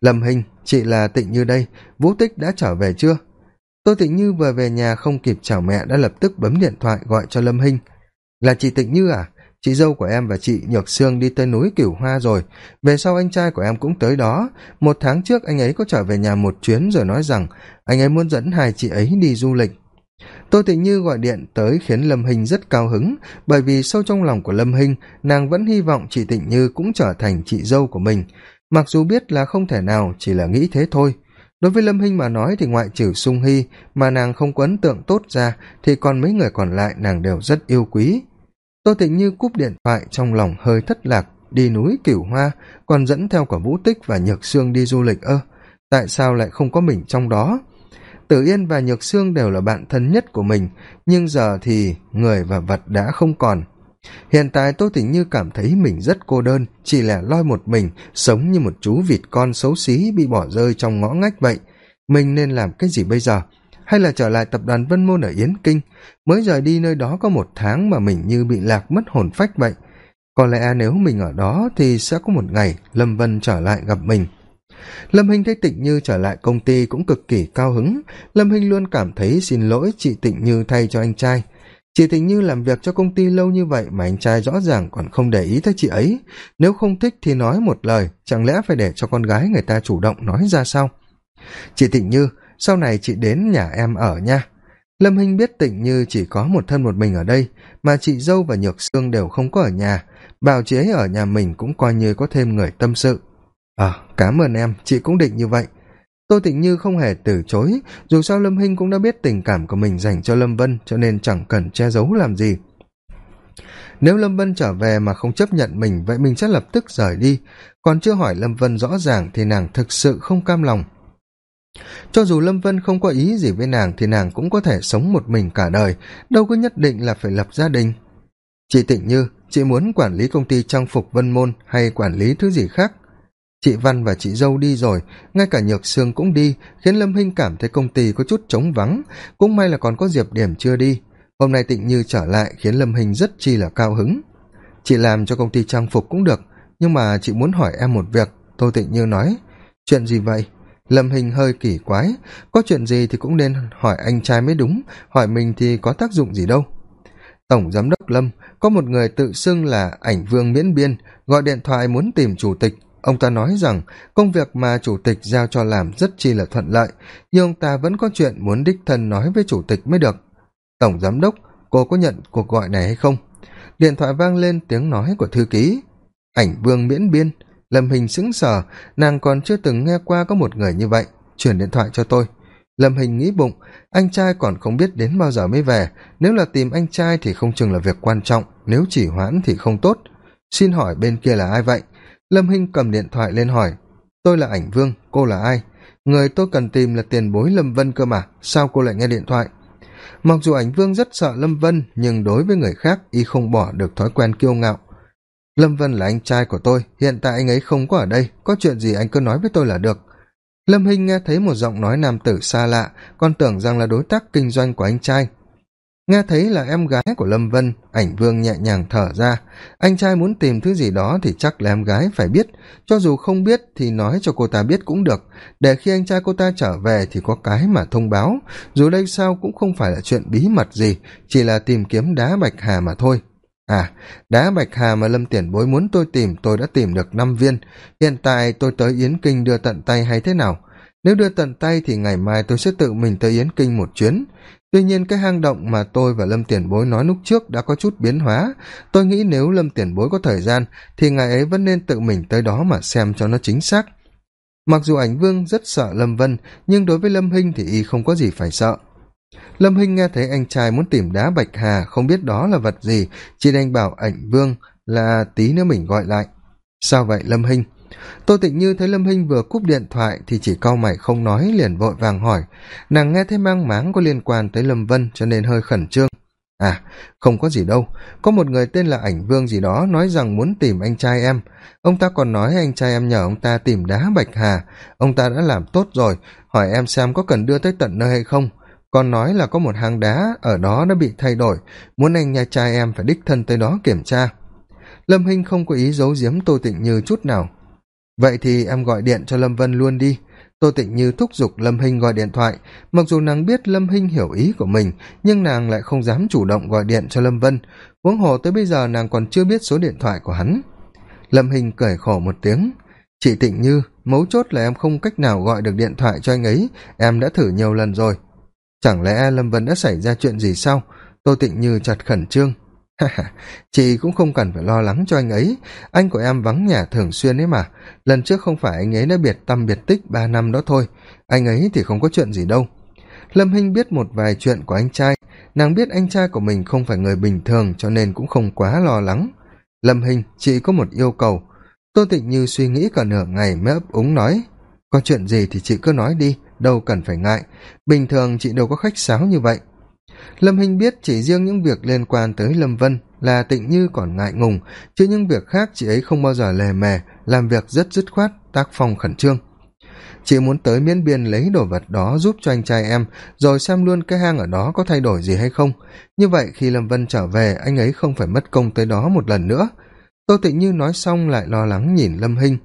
Lâm hình, chị là tịnh như đây, vũ tích đã trở về chưa? Tôi tịnh như vừa về nhà không kịp chào mẹ đã lập tức bấm điện thoại gọi cho lâm hinh là chị tịnh như à? Chị dâu của em và chị nhược sương đi tới núi cửu hoa rồi. Về sau anh trai của em cũng tới đó. Một tháng trước anh ấy có trở về nhà một chuyến rồi nói rằng anh ấy muốn dẫn hai chị ấy đi du lịch tô tịnh như gọi điện tới khiến lâm hinh rất cao hứng, bởi vì sâu trong lòng của lâm hinh, nàng vẫn hy vọng chị tịnh như cũng trở thành chị dâu của mình. Mặc dù biết là không thể nào, chỉ là nghĩ thế thôi. Đối với lâm hinh mà nói thì ngoại trừ sung hy mà nàng không có ấn tượng tốt ra, thì còn mấy người còn lại nàng đều rất yêu quý. Tô tịnh như cúp điện thoại trong lòng hơi thất lạc, đi núi cửu hoa, còn dẫn theo cả vũ tích và nhược sương đi du lịch ơ. Tại sao lại không có mình trong đó? Tử yên và nhược sương đều là bạn thân nhất của mình, nhưng giờ thì người và vật đã không còn. Hiện tại tô tình như cảm thấy mình rất cô đơn, chỉ lẻ loi một mình, sống như một chú vịt con xấu xí bị bỏ rơi trong ngõ ngách vậy. Mình nên làm cái gì bây giờ? Hay là trở lại tập đoàn vân môn ở yến kinh? Mới rời đi nơi đó có một tháng mà mình như bị lạc mất hồn phách vậy. Có lẽ nếu mình ở đó thì sẽ có một ngày lâm vân trở lại gặp mình lâm hinh thấy tịnh như trở lại công ty cũng cực kỳ cao hứng. Lâm hinh luôn cảm thấy xin lỗi chị tịnh như thay cho anh trai. Chị tịnh như làm việc cho công ty lâu như vậy mà anh trai rõ ràng còn không để ý tới chị ấy. Nếu không thích thì nói một lời, chẳng lẽ phải để cho con gái người ta chủ động nói ra sao? Chị tịnh như, sau này chị đến nhà em ở nha. Lâm hinh biết tịnh như chỉ có một thân một mình ở đây, mà chị dâu và nhược sương đều không có ở nhà. Bảo chị ấy ở nhà mình cũng coi như có thêm người tâm sự à, cám ơn em chị cũng định như vậy. Tô tịnh như không hề từ chối dù sao lâm hinh cũng đã biết tình cảm của mình dành cho lâm vân cho nên chẳng cần che giấu làm gì. Nếu lâm vân trở về mà không chấp nhận mình vậy mình sẽ lập tức rời đi. Còn chưa hỏi lâm vân rõ ràng thì nàng thực sự không cam lòng. Cho dù lâm vân không có ý gì với nàng thì nàng cũng có thể sống một mình cả đời đâu có nhất định là phải lập gia đình. Chị tịnh như chị muốn quản lý công ty trang phục vân môn hay quản lý thứ gì khác? Chị văn và chị dâu đi rồi, ngay cả nhược sương cũng đi, khiến lâm hinh cảm thấy công ty có chút trống vắng. Cũng may là còn có diệp điểm chưa đi. Hôm nay tịnh như trở lại khiến lâm hinh rất chi là cao hứng. Chị làm cho công ty trang phục cũng được, nhưng mà chị muốn hỏi em một việc, tô tịnh như nói. Chuyện gì vậy? Lâm hình hơi kỳ quái. Có chuyện gì thì cũng nên hỏi anh trai mới đúng, hỏi mình thì có tác dụng gì đâu. Tổng giám đốc lâm, có một người tự xưng là ảnh vương miễn biên, gọi điện thoại muốn tìm chủ tịch ông ta nói rằng, công việc mà chủ tịch giao cho làm rất chi là thuận lợi, nhưng ông ta vẫn có chuyện muốn đích thân nói với chủ tịch mới được. Tổng giám đốc, cô có nhận cuộc gọi này hay không? Điện thoại vang lên tiếng nói của thư ký. Ảnh vương miễn biên, lâm hình sững sờ, nàng còn chưa từng nghe qua có một người như vậy, chuyển điện thoại cho tôi. Lâm hình nghĩ bụng, anh trai còn không biết đến bao giờ mới về, nếu là tìm anh trai thì không chừng là việc quan trọng, nếu chỉ hoãn thì không tốt. Xin hỏi bên kia là ai vậy? Lâm hinh cầm điện thoại lên hỏi, tôi là ảnh vương, cô là ai? Người tôi cần tìm là tiền bối lâm vân cơ mà, sao cô lại nghe điện thoại? Mặc dù ảnh vương rất sợ lâm vân, nhưng đối với người khác, y không bỏ được thói quen kiêu ngạo. Lâm vân là anh trai của tôi, hiện tại anh ấy không có ở đây, có chuyện gì anh cứ nói với tôi là được. Lâm hinh nghe thấy một giọng nói nam tử xa lạ, còn tưởng rằng là đối tác kinh doanh của anh trai nghe thấy là em gái của lâm vân, ảnh vương nhẹ nhàng thở ra. Anh trai muốn tìm thứ gì đó thì chắc là em gái phải biết. Cho dù không biết thì nói cho cô ta biết cũng được. Để khi anh trai cô ta trở về thì có cái mà thông báo. Dù đây sao cũng không phải là chuyện bí mật gì, chỉ là tìm kiếm đá bạch hà mà thôi. À đá bạch hà mà lâm tiền bối muốn tôi tìm, tôi đã tìm được năm viên. Hiện tại tôi tới yến kinh đưa tận tay hay thế nào? Nếu đưa tận tay thì ngày mai tôi sẽ tự mình tới yến kinh một chuyến tuy nhiên cái hang động mà tôi và lâm tiền bối nói lúc trước đã có chút biến hóa. Tôi nghĩ nếu lâm tiền bối có thời gian, thì ngài ấy vẫn nên tự mình tới đó mà xem cho nó chính xác. Mặc dù ảnh vương rất sợ lâm vân, nhưng đối với lâm hinh thì y không có gì phải sợ. Lâm hinh nghe thấy anh trai muốn tìm đá bạch hà, không biết đó là vật gì, chỉ đành bảo ảnh vương là tí nữa mình gọi lại. Sao vậy, lâm hinh? Tô tịnh như thấy lâm hinh vừa cúp điện thoại thì chỉ cau mày không nói, liền vội vàng hỏi, nàng nghe thấy mang máng có liên quan tới lâm vân cho nên hơi khẩn trương. À không có gì đâu. Có một người tên là ảnh vương gì đó nói rằng muốn tìm anh trai em. Ông ta còn nói anh trai em nhờ ông ta tìm đá bạch hà. Ông ta đã làm tốt rồi. Hỏi em xem có cần đưa tới tận nơi hay không. Còn nói là có một hang đá ở đó đã bị thay đổi. Muốn anh nhà trai em phải đích thân tới đó kiểm tra. Lâm hinh không có ý giấu giếm tô tịnh như chút nào vậy thì em gọi điện cho lâm vân luôn đi. Tô tịnh như thúc giục lâm hinh gọi điện thoại. Mặc dù nàng biết lâm hinh hiểu ý của mình, nhưng nàng lại không dám chủ động gọi điện cho lâm vân. Huống hồ tới bây giờ nàng còn chưa biết số điện thoại của hắn. Lâm hinh cười khổ một tiếng. Chị tịnh như, mấu chốt là em không cách nào gọi được điện thoại cho anh ấy. Em đã thử nhiều lần rồi. Chẳng lẽ lâm vân đã xảy ra chuyện gì sao? Tô tịnh như chặt khẩn trương. chị cũng không cần phải lo lắng cho anh ấy. Anh của em vắng nhà thường xuyên ấy mà. Lần trước không phải anh ấy đã biệt tâm biệt tích ba năm đó thôi. Anh ấy thì không có chuyện gì đâu. Lâm hinh biết một vài chuyện của anh trai. Nàng biết anh trai của mình không phải người bình thường cho nên cũng không quá lo lắng. Lâm hinh, chị có một yêu cầu. Tô tịnh như suy nghĩ cả nửa ngày mới ấp úng nói, có chuyện gì thì chị cứ nói đi, đâu cần phải ngại. Bình thường chị đâu có khách sáo như vậy lâm hinh biết chỉ riêng những việc liên quan tới lâm vân là tịnh như còn ngại ngùng, chứ những việc khác chị ấy không bao giờ lề mề, làm việc rất dứt khoát, tác phong khẩn trương. Chị muốn tới miễn biên lấy đồ vật đó giúp cho anh trai em, rồi xem luôn cái hang ở đó có thay đổi gì hay không. Như vậy khi lâm vân trở về, anh ấy không phải mất công tới đó một lần nữa. Tô tịnh như nói xong lại lo lắng nhìn lâm hinh.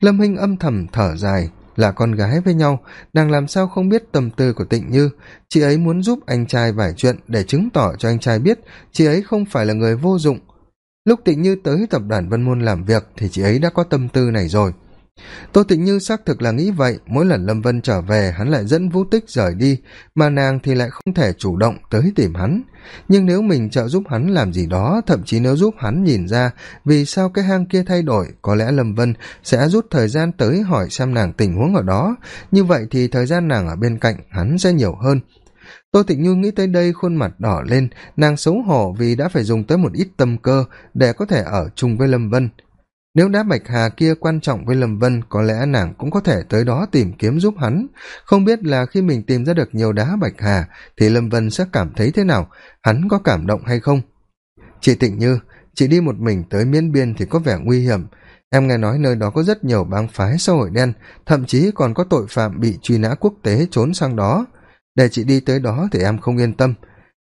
Lâm hinh âm thầm thở dài là con gái với nhau, nàng làm sao không biết tâm tư của tịnh như? Chị ấy muốn giúp anh trai vài chuyện để chứng tỏ cho anh trai biết chị ấy không phải là người vô dụng. Lúc tịnh như tới tập đoàn vân môn làm việc thì chị ấy đã có tâm tư này rồi tô tịnh như xác thực là nghĩ vậy, mỗi lần lâm vân trở về, hắn lại dẫn vũ tích rời đi, mà nàng thì lại không thể chủ động tới tìm hắn. Nhưng nếu mình trợ giúp hắn làm gì đó, thậm chí nếu giúp hắn nhìn ra vì sao cái hang kia thay đổi, có lẽ lâm vân sẽ rút thời gian tới hỏi xem nàng tình huống ở đó. Như vậy thì thời gian nàng ở bên cạnh hắn sẽ nhiều hơn. Tô tịnh như nghĩ tới đây, khuôn mặt đỏ lên. Nàng xấu hổ vì đã phải dùng tới một ít tâm cơ để có thể ở chung với lâm vân nếu đá bạch hà kia quan trọng với lâm vân, có lẽ nàng cũng có thể tới đó tìm kiếm giúp hắn. Không biết là khi mình tìm ra được nhiều đá bạch hà, thì lâm vân sẽ cảm thấy thế nào? Hắn có cảm động hay không? Chị tịnh như, chị đi một mình tới miến biên thì có vẻ nguy hiểm. Em nghe nói nơi đó có rất nhiều bang phái xã hội đen, thậm chí còn có tội phạm bị truy nã quốc tế trốn sang đó. Để chị đi tới đó thì em không yên tâm.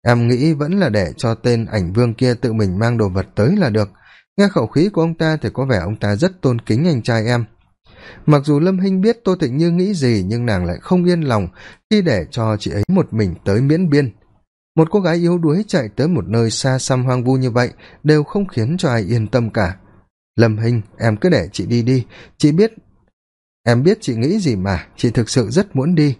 Em nghĩ vẫn là để cho tên ảnh vương kia tự mình mang đồ vật tới là được nghe khẩu khí của ông ta thì có vẻ ông ta rất tôn kính anh trai em. Mặc dù lâm hinh biết tô tịnh như nghĩ gì, nhưng nàng lại không yên lòng khi để cho chị ấy một mình tới miễn biên. Một cô gái yếu đuối chạy tới một nơi xa xăm hoang vu như vậy đều không khiến cho ai yên tâm cả. Lâm hinh, em cứ để chị đi đi. Chị biết, em biết chị nghĩ gì mà, chị thực sự rất muốn đi.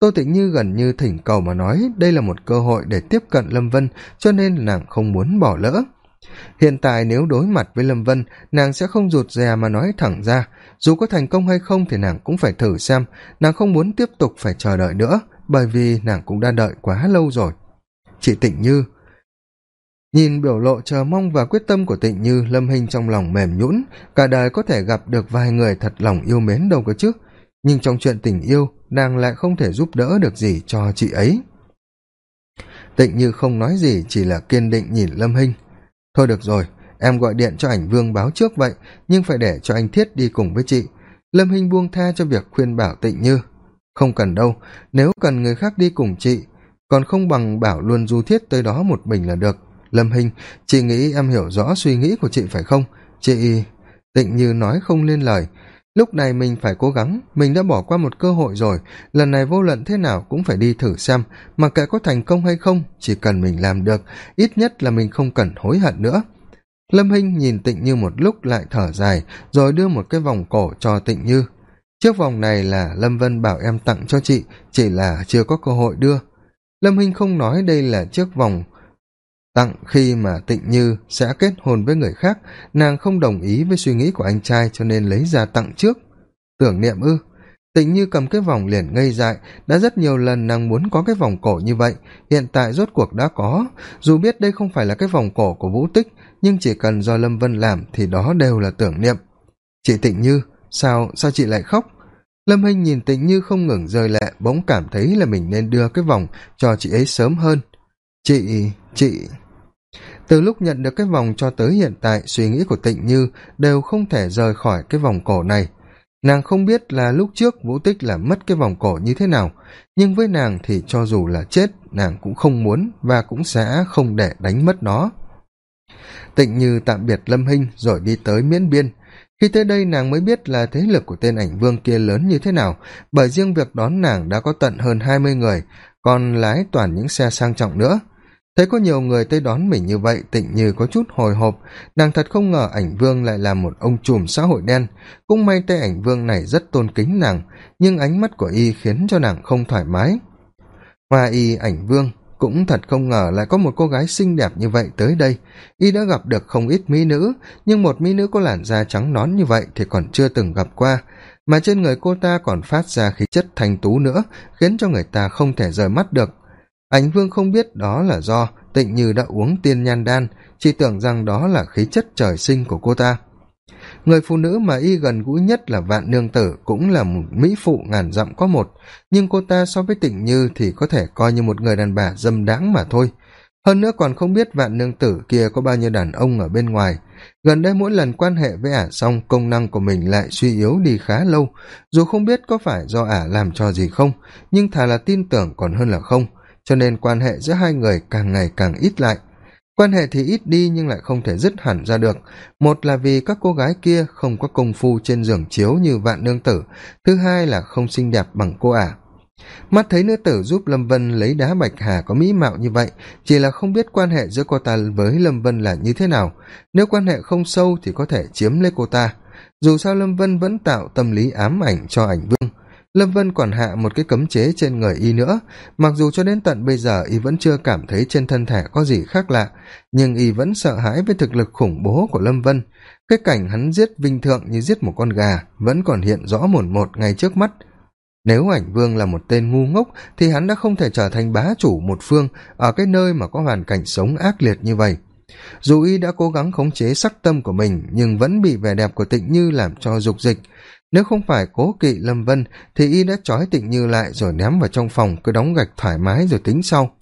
Tô tịnh như gần như thỉnh cầu mà nói đây là một cơ hội để tiếp cận lâm vân, cho nên nàng không muốn bỏ lỡ hiện tại nếu đối mặt với lâm vân, nàng sẽ không rụt rè mà nói thẳng ra. Dù có thành công hay không thì nàng cũng phải thử xem. Nàng không muốn tiếp tục phải chờ đợi nữa, bởi vì nàng cũng đã đợi quá lâu rồi. Chị tịnh như nhìn biểu lộ chờ mong và quyết tâm của tịnh như, lâm hinh trong lòng mềm nhũn. Cả đời có thể gặp được vài người thật lòng yêu mến đâu có chứ. Nhưng trong chuyện tình yêu, nàng lại không thể giúp đỡ được gì cho chị ấy. Tịnh như không nói gì, chỉ là kiên định nhìn lâm hinh thôi được rồi, em gọi điện cho ảnh vương báo trước vậy, nhưng phải để cho anh thiết đi cùng với chị. Lâm hinh buông tha cho việc khuyên bảo tịnh như. Không cần đâu, nếu cần người khác đi cùng chị, còn không bằng bảo luôn du thiết tới đó một mình là được. Lâm hinh, chị nghĩ em hiểu rõ suy nghĩ của chị phải không? Chị, tịnh như nói không lên lời lúc này mình phải cố gắng, mình đã bỏ qua một cơ hội rồi. Lần này vô luận thế nào cũng phải đi thử xem, mà kệ có thành công hay không, chỉ cần mình làm được, ít nhất là mình không cần hối hận nữa. Lâm hinh nhìn tịnh như một lúc lại thở dài, rồi đưa một cái vòng cổ cho tịnh như. Chiếc vòng này là lâm vân bảo em tặng cho chị, chỉ là chưa có cơ hội đưa. Lâm hinh không nói đây là chiếc vòng tặng khi mà tịnh như sẽ kết hôn với người khác, nàng không đồng ý với suy nghĩ của anh trai cho nên lấy ra tặng trước. Tưởng niệm ư, tịnh như cầm cái vòng liền ngây dại, đã rất nhiều lần nàng muốn có cái vòng cổ như vậy, hiện tại rốt cuộc đã có. Dù biết đây không phải là cái vòng cổ của vũ tích, nhưng chỉ cần do lâm vân làm thì đó đều là tưởng niệm. Chị tịnh như, sao sao chị lại khóc? Lâm hinh nhìn tịnh như không ngừng rơi lệ, bỗng cảm thấy là mình nên đưa cái vòng cho chị ấy sớm hơn. Chị chị từ lúc nhận được cái vòng cho tới hiện tại, suy nghĩ của tịnh như đều không thể rời khỏi cái vòng cổ này. Nàng không biết là lúc trước vũ tích là mất cái vòng cổ như thế nào, nhưng với nàng thì cho dù là chết, nàng cũng không muốn và cũng sẽ không để đánh mất nó. Tịnh như tạm biệt lâm hinh rồi đi tới miễn biên. Khi tới đây, nàng mới biết là thế lực của tên ảnh vương kia lớn như thế nào, bởi riêng việc đón nàng đã có tận hơn hai mươi người, còn lái toàn những xe sang trọng nữa thấy có nhiều người tới đón mình như vậy, tịnh như có chút hồi hộp. Nàng thật không ngờ ảnh vương lại là một ông trùm xã hội đen. Cũng may tay ảnh vương này rất tôn kính nàng, nhưng ánh mắt của y khiến cho nàng không thoải mái. Hoa y, ảnh vương, cũng thật không ngờ lại có một cô gái xinh đẹp như vậy tới đây. Y đã gặp được không ít mỹ nữ, nhưng một mỹ nữ có làn da trắng nón như vậy thì còn chưa từng gặp qua. Mà trên người cô ta còn phát ra khí chất thanh tú nữa, khiến cho người ta không thể rời mắt được ảnh vương không biết đó là do tịnh như đã uống tiên nhan đan, chỉ tưởng rằng đó là khí chất trời sinh của cô ta. Người phụ nữ mà y gần gũi nhất là vạn nương tử, cũng là một mỹ phụ ngàn dặm có một, nhưng cô ta so với tịnh như thì có thể coi như một người đàn bà dâm đáng mà thôi. Hơn nữa còn không biết vạn nương tử kia có bao nhiêu đàn ông ở bên ngoài. Gần đây mỗi lần quan hệ với ả xong, công năng của mình lại suy yếu đi khá lâu. Dù không biết có phải do ả làm cho gì không, nhưng thà là tin tưởng còn hơn là không cho nên quan hệ giữa hai người càng ngày càng ít lại. Quan hệ thì ít đi nhưng lại không thể dứt hẳn ra được. Một là vì các cô gái kia không có công phu trên giường chiếu như vạn nương tử, thứ hai là không xinh đẹp bằng cô ả. Mắt thấy nữ tử giúp lâm vân lấy đá bạch hà có mỹ mạo như vậy, chỉ là không biết quan hệ giữa cô ta với lâm vân là như thế nào. Nếu quan hệ không sâu thì có thể chiếm lấy cô ta. Dù sao lâm vân vẫn tạo tâm lý ám ảnh cho ảnh vương lâm vân còn hạ một cái cấm chế trên người y nữa. Mặc dù cho đến tận bây giờ y vẫn chưa cảm thấy trên thân thể có gì khác lạ, nhưng y vẫn sợ hãi với thực lực khủng bố của lâm vân. Cái cảnh hắn giết vinh thượng như giết một con gà vẫn còn hiện rõ mồn một ngay trước mắt. Nếu ảnh vương là một tên ngu ngốc thì hắn đã không thể trở thành bá chủ một phương ở cái nơi mà có hoàn cảnh sống ác liệt như vậy. Dù y đã cố gắng khống chế sắc tâm của mình nhưng vẫn bị vẻ đẹp của tịnh như làm cho dục dịch nếu không phải cố kỵ lâm vân, thì y đã trói tịnh như lại rồi ném vào trong phòng cứ đóng gạch thoải mái rồi tính sau.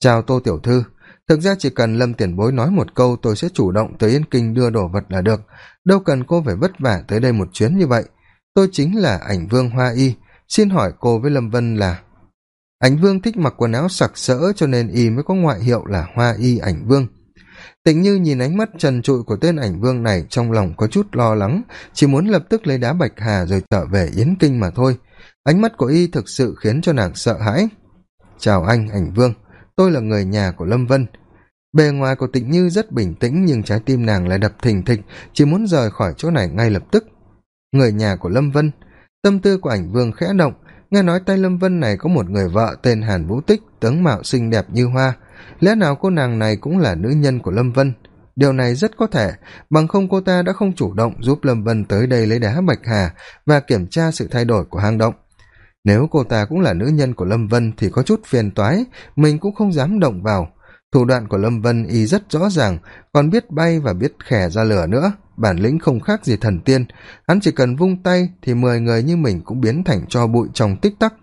Chào tô tiểu thư. Thực ra chỉ cần lâm tiền bối nói một câu, tôi sẽ chủ động tới yên kinh đưa đồ vật là được. Đâu cần cô phải vất vả tới đây một chuyến như vậy. Tôi chính là ảnh vương hoa y. Xin hỏi cô với lâm vân là? Ảnh vương thích mặc quần áo sặc sỡ cho nên y mới có ngoại hiệu là hoa y ảnh vương tịnh như nhìn ánh mắt trần trụi của tên ảnh vương này trong lòng có chút lo lắng, chỉ muốn lập tức lấy đá bạch hà rồi trở về yến kinh mà thôi. Ánh mắt của y thực sự khiến cho nàng sợ hãi. Chào anh, ảnh vương. Tôi là người nhà của lâm vân. Bề ngoài của tịnh như rất bình tĩnh, nhưng trái tim nàng lại đập thình thịch, chỉ muốn rời khỏi chỗ này ngay lập tức. Người nhà của lâm vân. Tâm tư của ảnh vương khẽ động. Nghe nói tay lâm vân này có một người vợ tên hàn vũ tích, tướng mạo xinh đẹp như hoa lẽ nào cô nàng này cũng là nữ nhân của lâm vân? Điều này rất có thể, bằng không cô ta đã không chủ động giúp lâm vân tới đây lấy đá bạch hà và kiểm tra sự thay đổi của hang động. Nếu cô ta cũng là nữ nhân của lâm vân thì có chút phiền toái, mình cũng không dám động vào. Thủ đoạn của lâm vân y rất rõ ràng, còn biết bay và biết khẻ ra lửa nữa, bản lĩnh không khác gì thần tiên. Hắn chỉ cần vung tay thì mười người như mình cũng biến thành cho bụi trong tích tắc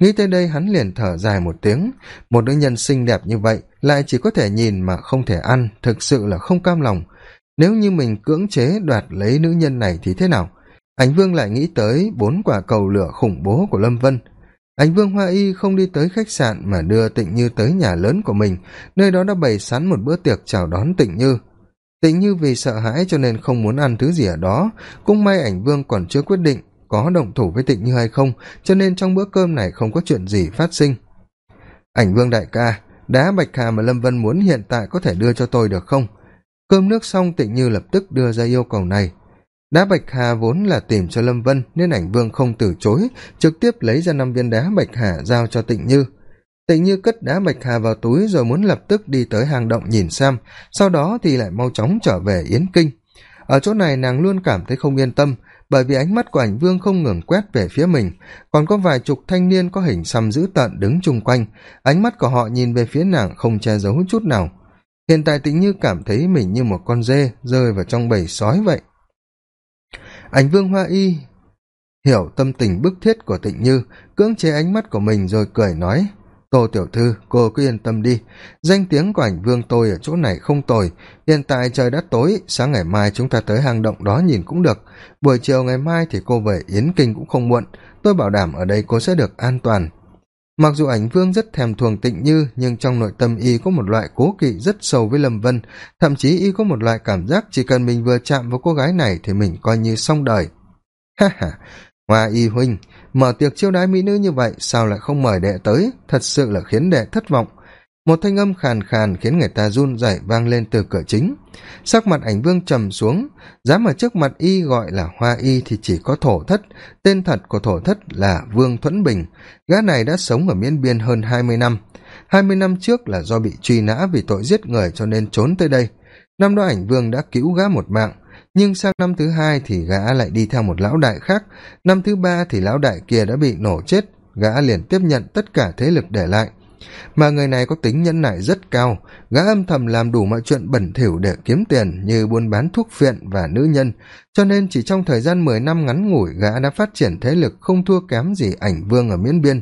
nghĩ tới đây hắn liền thở dài một tiếng. Một nữ nhân xinh đẹp như vậy lại chỉ có thể nhìn mà không thể ăn, thực sự là không cam lòng. Nếu như mình cưỡng chế đoạt lấy nữ nhân này thì thế nào? Ảnh vương lại nghĩ tới bốn quả cầu lửa khủng bố của lâm vân. Ảnh vương hoa y không đi tới khách sạn mà đưa tịnh như tới nhà lớn của mình. Nơi đó đã bày sẵn một bữa tiệc chào đón tịnh như. Tịnh như vì sợ hãi cho nên không muốn ăn thứ gì ở đó. Cũng may ảnh vương còn chưa quyết định có động thủ với tịnh như hay không, cho nên trong bữa cơm này không có chuyện gì phát sinh. Ảnh vương đại ca, đá bạch hà mà lâm vân muốn hiện tại có thể đưa cho tôi được không? Cơm nước xong, tịnh như lập tức đưa ra yêu cầu này. Đá bạch hà vốn là tìm cho lâm vân, nên ảnh vương không từ chối, trực tiếp lấy ra năm viên đá bạch hà giao cho tịnh như. Tịnh như cất đá bạch hà vào túi rồi muốn lập tức đi tới hang động nhìn xem, sau đó thì lại mau chóng trở về yến kinh. Ở chỗ này nàng luôn cảm thấy không yên tâm bởi vì ánh mắt của ảnh vương không ngừng quét về phía mình. Còn có vài chục thanh niên có hình xăm dữ tợn đứng chung quanh. Ánh mắt của họ nhìn về phía nàng không che giấu chút nào. Hiện tại tĩnh như cảm thấy mình như một con dê rơi vào trong bầy sói vậy. Ảnh vương hoa y hiểu tâm tình bức thiết của tịnh như, cưỡng chế ánh mắt của mình rồi cười nói tô tiểu thư, cô cứ yên tâm đi. Danh tiếng của ảnh vương tôi ở chỗ này không tồi. Hiện tại trời đã tối, sáng ngày mai chúng ta tới hang động đó nhìn cũng được. Buổi chiều ngày mai thì cô về yến kinh cũng không muộn. Tôi bảo đảm ở đây cô sẽ được an toàn. Mặc dù ảnh vương rất thèm thuồng tịnh như, nhưng trong nội tâm y có một loại cố kỵ rất sâu với lâm vân. Thậm chí y có một loại cảm giác chỉ cần mình vừa chạm vào cô gái này thì mình coi như xong đời. Ha ha hoa y huynh, mở tiệc chiêu đái mỹ nữ như vậy, sao lại không mời đệ tới? Thật sự là khiến đệ thất vọng. Một thanh âm khàn khàn khiến người ta run rẩy vang lên từ cửa chính. Sắc mặt ảnh vương trầm xuống, dám ở trước mặt y gọi là hoa y thì chỉ có thổ thất. Tên thật của thổ thất là vương thuẫn bình. Gã này đã sống ở miến biên hơn hai mươi năm. hai mươi năm trước là do bị truy nã vì tội giết người cho nên trốn tới đây. Năm đó ảnh vương đã cứu gã một mạng nhưng sang năm thứ hai thì gã lại đi theo một lão đại khác. Năm thứ ba thì lão đại kia đã bị nổ chết. Gã liền tiếp nhận tất cả thế lực để lại. Mà người này có tính nhẫn nại rất cao. Gã âm thầm làm đủ mọi chuyện bẩn thỉu để kiếm tiền như buôn bán thuốc phiện và nữ nhân. Cho nên chỉ trong thời gian mười năm ngắn ngủi, gã đã phát triển thế lực không thua kém gì ảnh vương ở miến biên.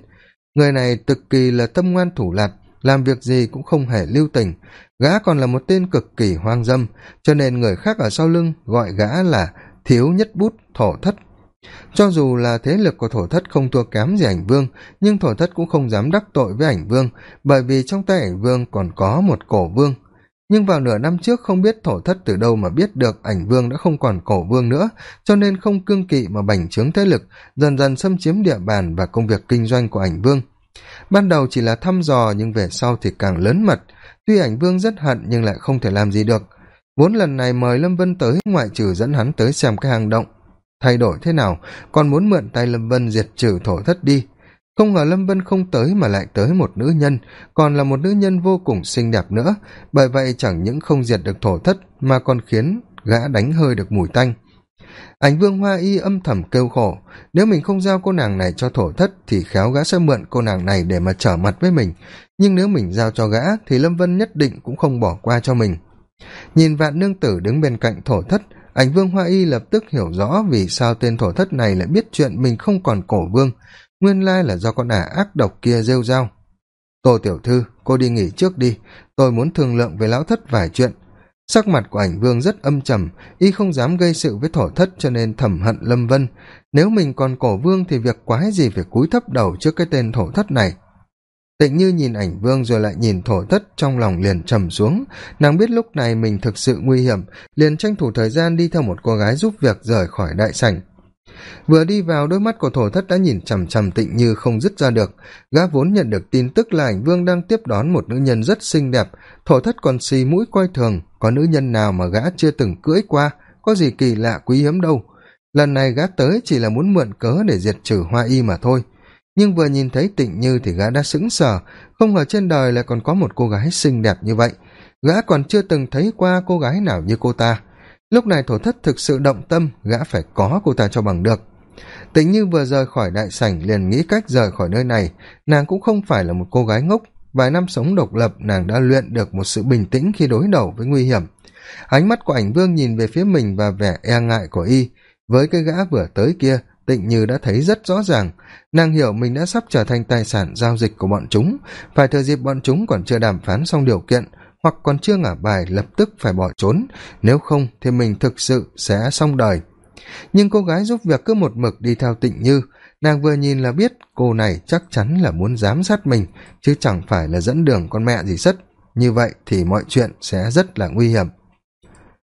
Người này cực kỳ là tâm ngoan thủ lạt làm việc gì cũng không hề lưu tình gã còn là một tên cực kỳ hoang dâm, cho nên người khác ở sau lưng gọi gã là thiếu nhất bút, thổ thất. Cho dù là thế lực của thổ thất không thua kém gì ảnh vương, nhưng thổ thất cũng không dám đắc tội với ảnh vương, bởi vì trong tay ảnh vương còn có một cổ vương. Nhưng vào nửa năm trước không biết thổ thất từ đâu mà biết được ảnh vương đã không còn cổ vương nữa, cho nên không cương kỵ mà bành trướng thế lực, dần dần xâm chiếm địa bàn và công việc kinh doanh của ảnh vương. Ban đầu chỉ là thăm dò, nhưng về sau thì càng lớn mật tuy ảnh vương rất hận nhưng lại không thể làm gì được. Vốn lần này mời lâm vân tới, ngoại trừ dẫn hắn tới xem cái hang động. Thay đổi thế nào, còn muốn mượn tay lâm vân diệt trừ thổ thất đi. Không ngờ lâm vân không tới mà lại tới một nữ nhân, còn là một nữ nhân vô cùng xinh đẹp nữa. Bởi vậy chẳng những không diệt được thổ thất, mà còn khiến gã đánh hơi được mùi tanh ảnh vương hoa y âm thầm kêu khổ, nếu mình không giao cô nàng này cho thổ thất thì khéo gã sẽ mượn cô nàng này để mà trở mặt với mình. Nhưng nếu mình giao cho gã thì lâm vân nhất định cũng không bỏ qua cho mình. Nhìn vạn nương tử đứng bên cạnh thổ thất, ảnh vương hoa y lập tức hiểu rõ vì sao tên thổ thất này lại biết chuyện mình không còn cổ vương. Nguyên lai là do con ả ác độc kia rêu r a o tô tiểu thư, cô đi nghỉ trước đi, tôi muốn thương lượng với lão thất vài chuyện sắc mặt của ảnh vương rất âm trầm, y không dám gây sự với thổ thất cho nên thẩm hận lâm vân. Nếu mình còn cổ vương thì việc quái gì phải cúi thấp đầu trước cái tên thổ thất này? Tịnh như nhìn ảnh vương rồi lại nhìn thổ thất trong lòng liền trầm xuống. Nàng biết lúc này mình thực sự nguy hiểm, liền tranh thủ thời gian đi theo một cô gái giúp việc rời khỏi đại sảnh vừa đi vào, đôi mắt của thổ thất đã nhìn chằm chằm tịnh như không dứt ra được. Gã vốn nhận được tin tức là ảnh vương đang tiếp đón một nữ nhân rất xinh đẹp. Thổ thất còn xì mũi coi thường, có nữ nhân nào mà gã chưa từng cưỡi qua, có gì kỳ lạ quý hiếm đâu. Lần này gã tới chỉ là muốn mượn cớ để diệt trừ hoa y mà thôi. Nhưng vừa nhìn thấy tịnh như thì gã đã sững sờ, không ngờ trên đời lại còn có một cô gái xinh đẹp như vậy. Gã còn chưa từng thấy qua cô gái nào như cô ta lúc này thổ thất thực sự động tâm, gã phải có cô ta cho bằng được. Tịnh như vừa rời khỏi đại sảnh, liền nghĩ cách rời khỏi nơi này, nàng cũng không phải là một cô gái ngốc. Vài năm sống độc lập, nàng đã luyện được một sự bình tĩnh khi đối đầu với nguy hiểm. Ánh mắt của ảnh vương nhìn về phía mình và vẻ e ngại của y. Với cái gã vừa tới kia, tịnh như đã thấy rất rõ ràng. Nàng hiểu mình đã sắp trở thành tài sản giao dịch của bọn chúng. Phải thời dịp bọn chúng còn chưa đàm phán xong điều kiện hoặc còn chưa ngả bài lập tức phải bỏ trốn, nếu không thì mình thực sự sẽ xong đời. Nhưng cô gái giúp việc cứ một mực đi theo tịnh như, nàng vừa nhìn là biết cô này chắc chắn là muốn giám sát mình, chứ chẳng phải là dẫn đường con mẹ gì sất. Như vậy thì mọi chuyện sẽ rất là nguy hiểm.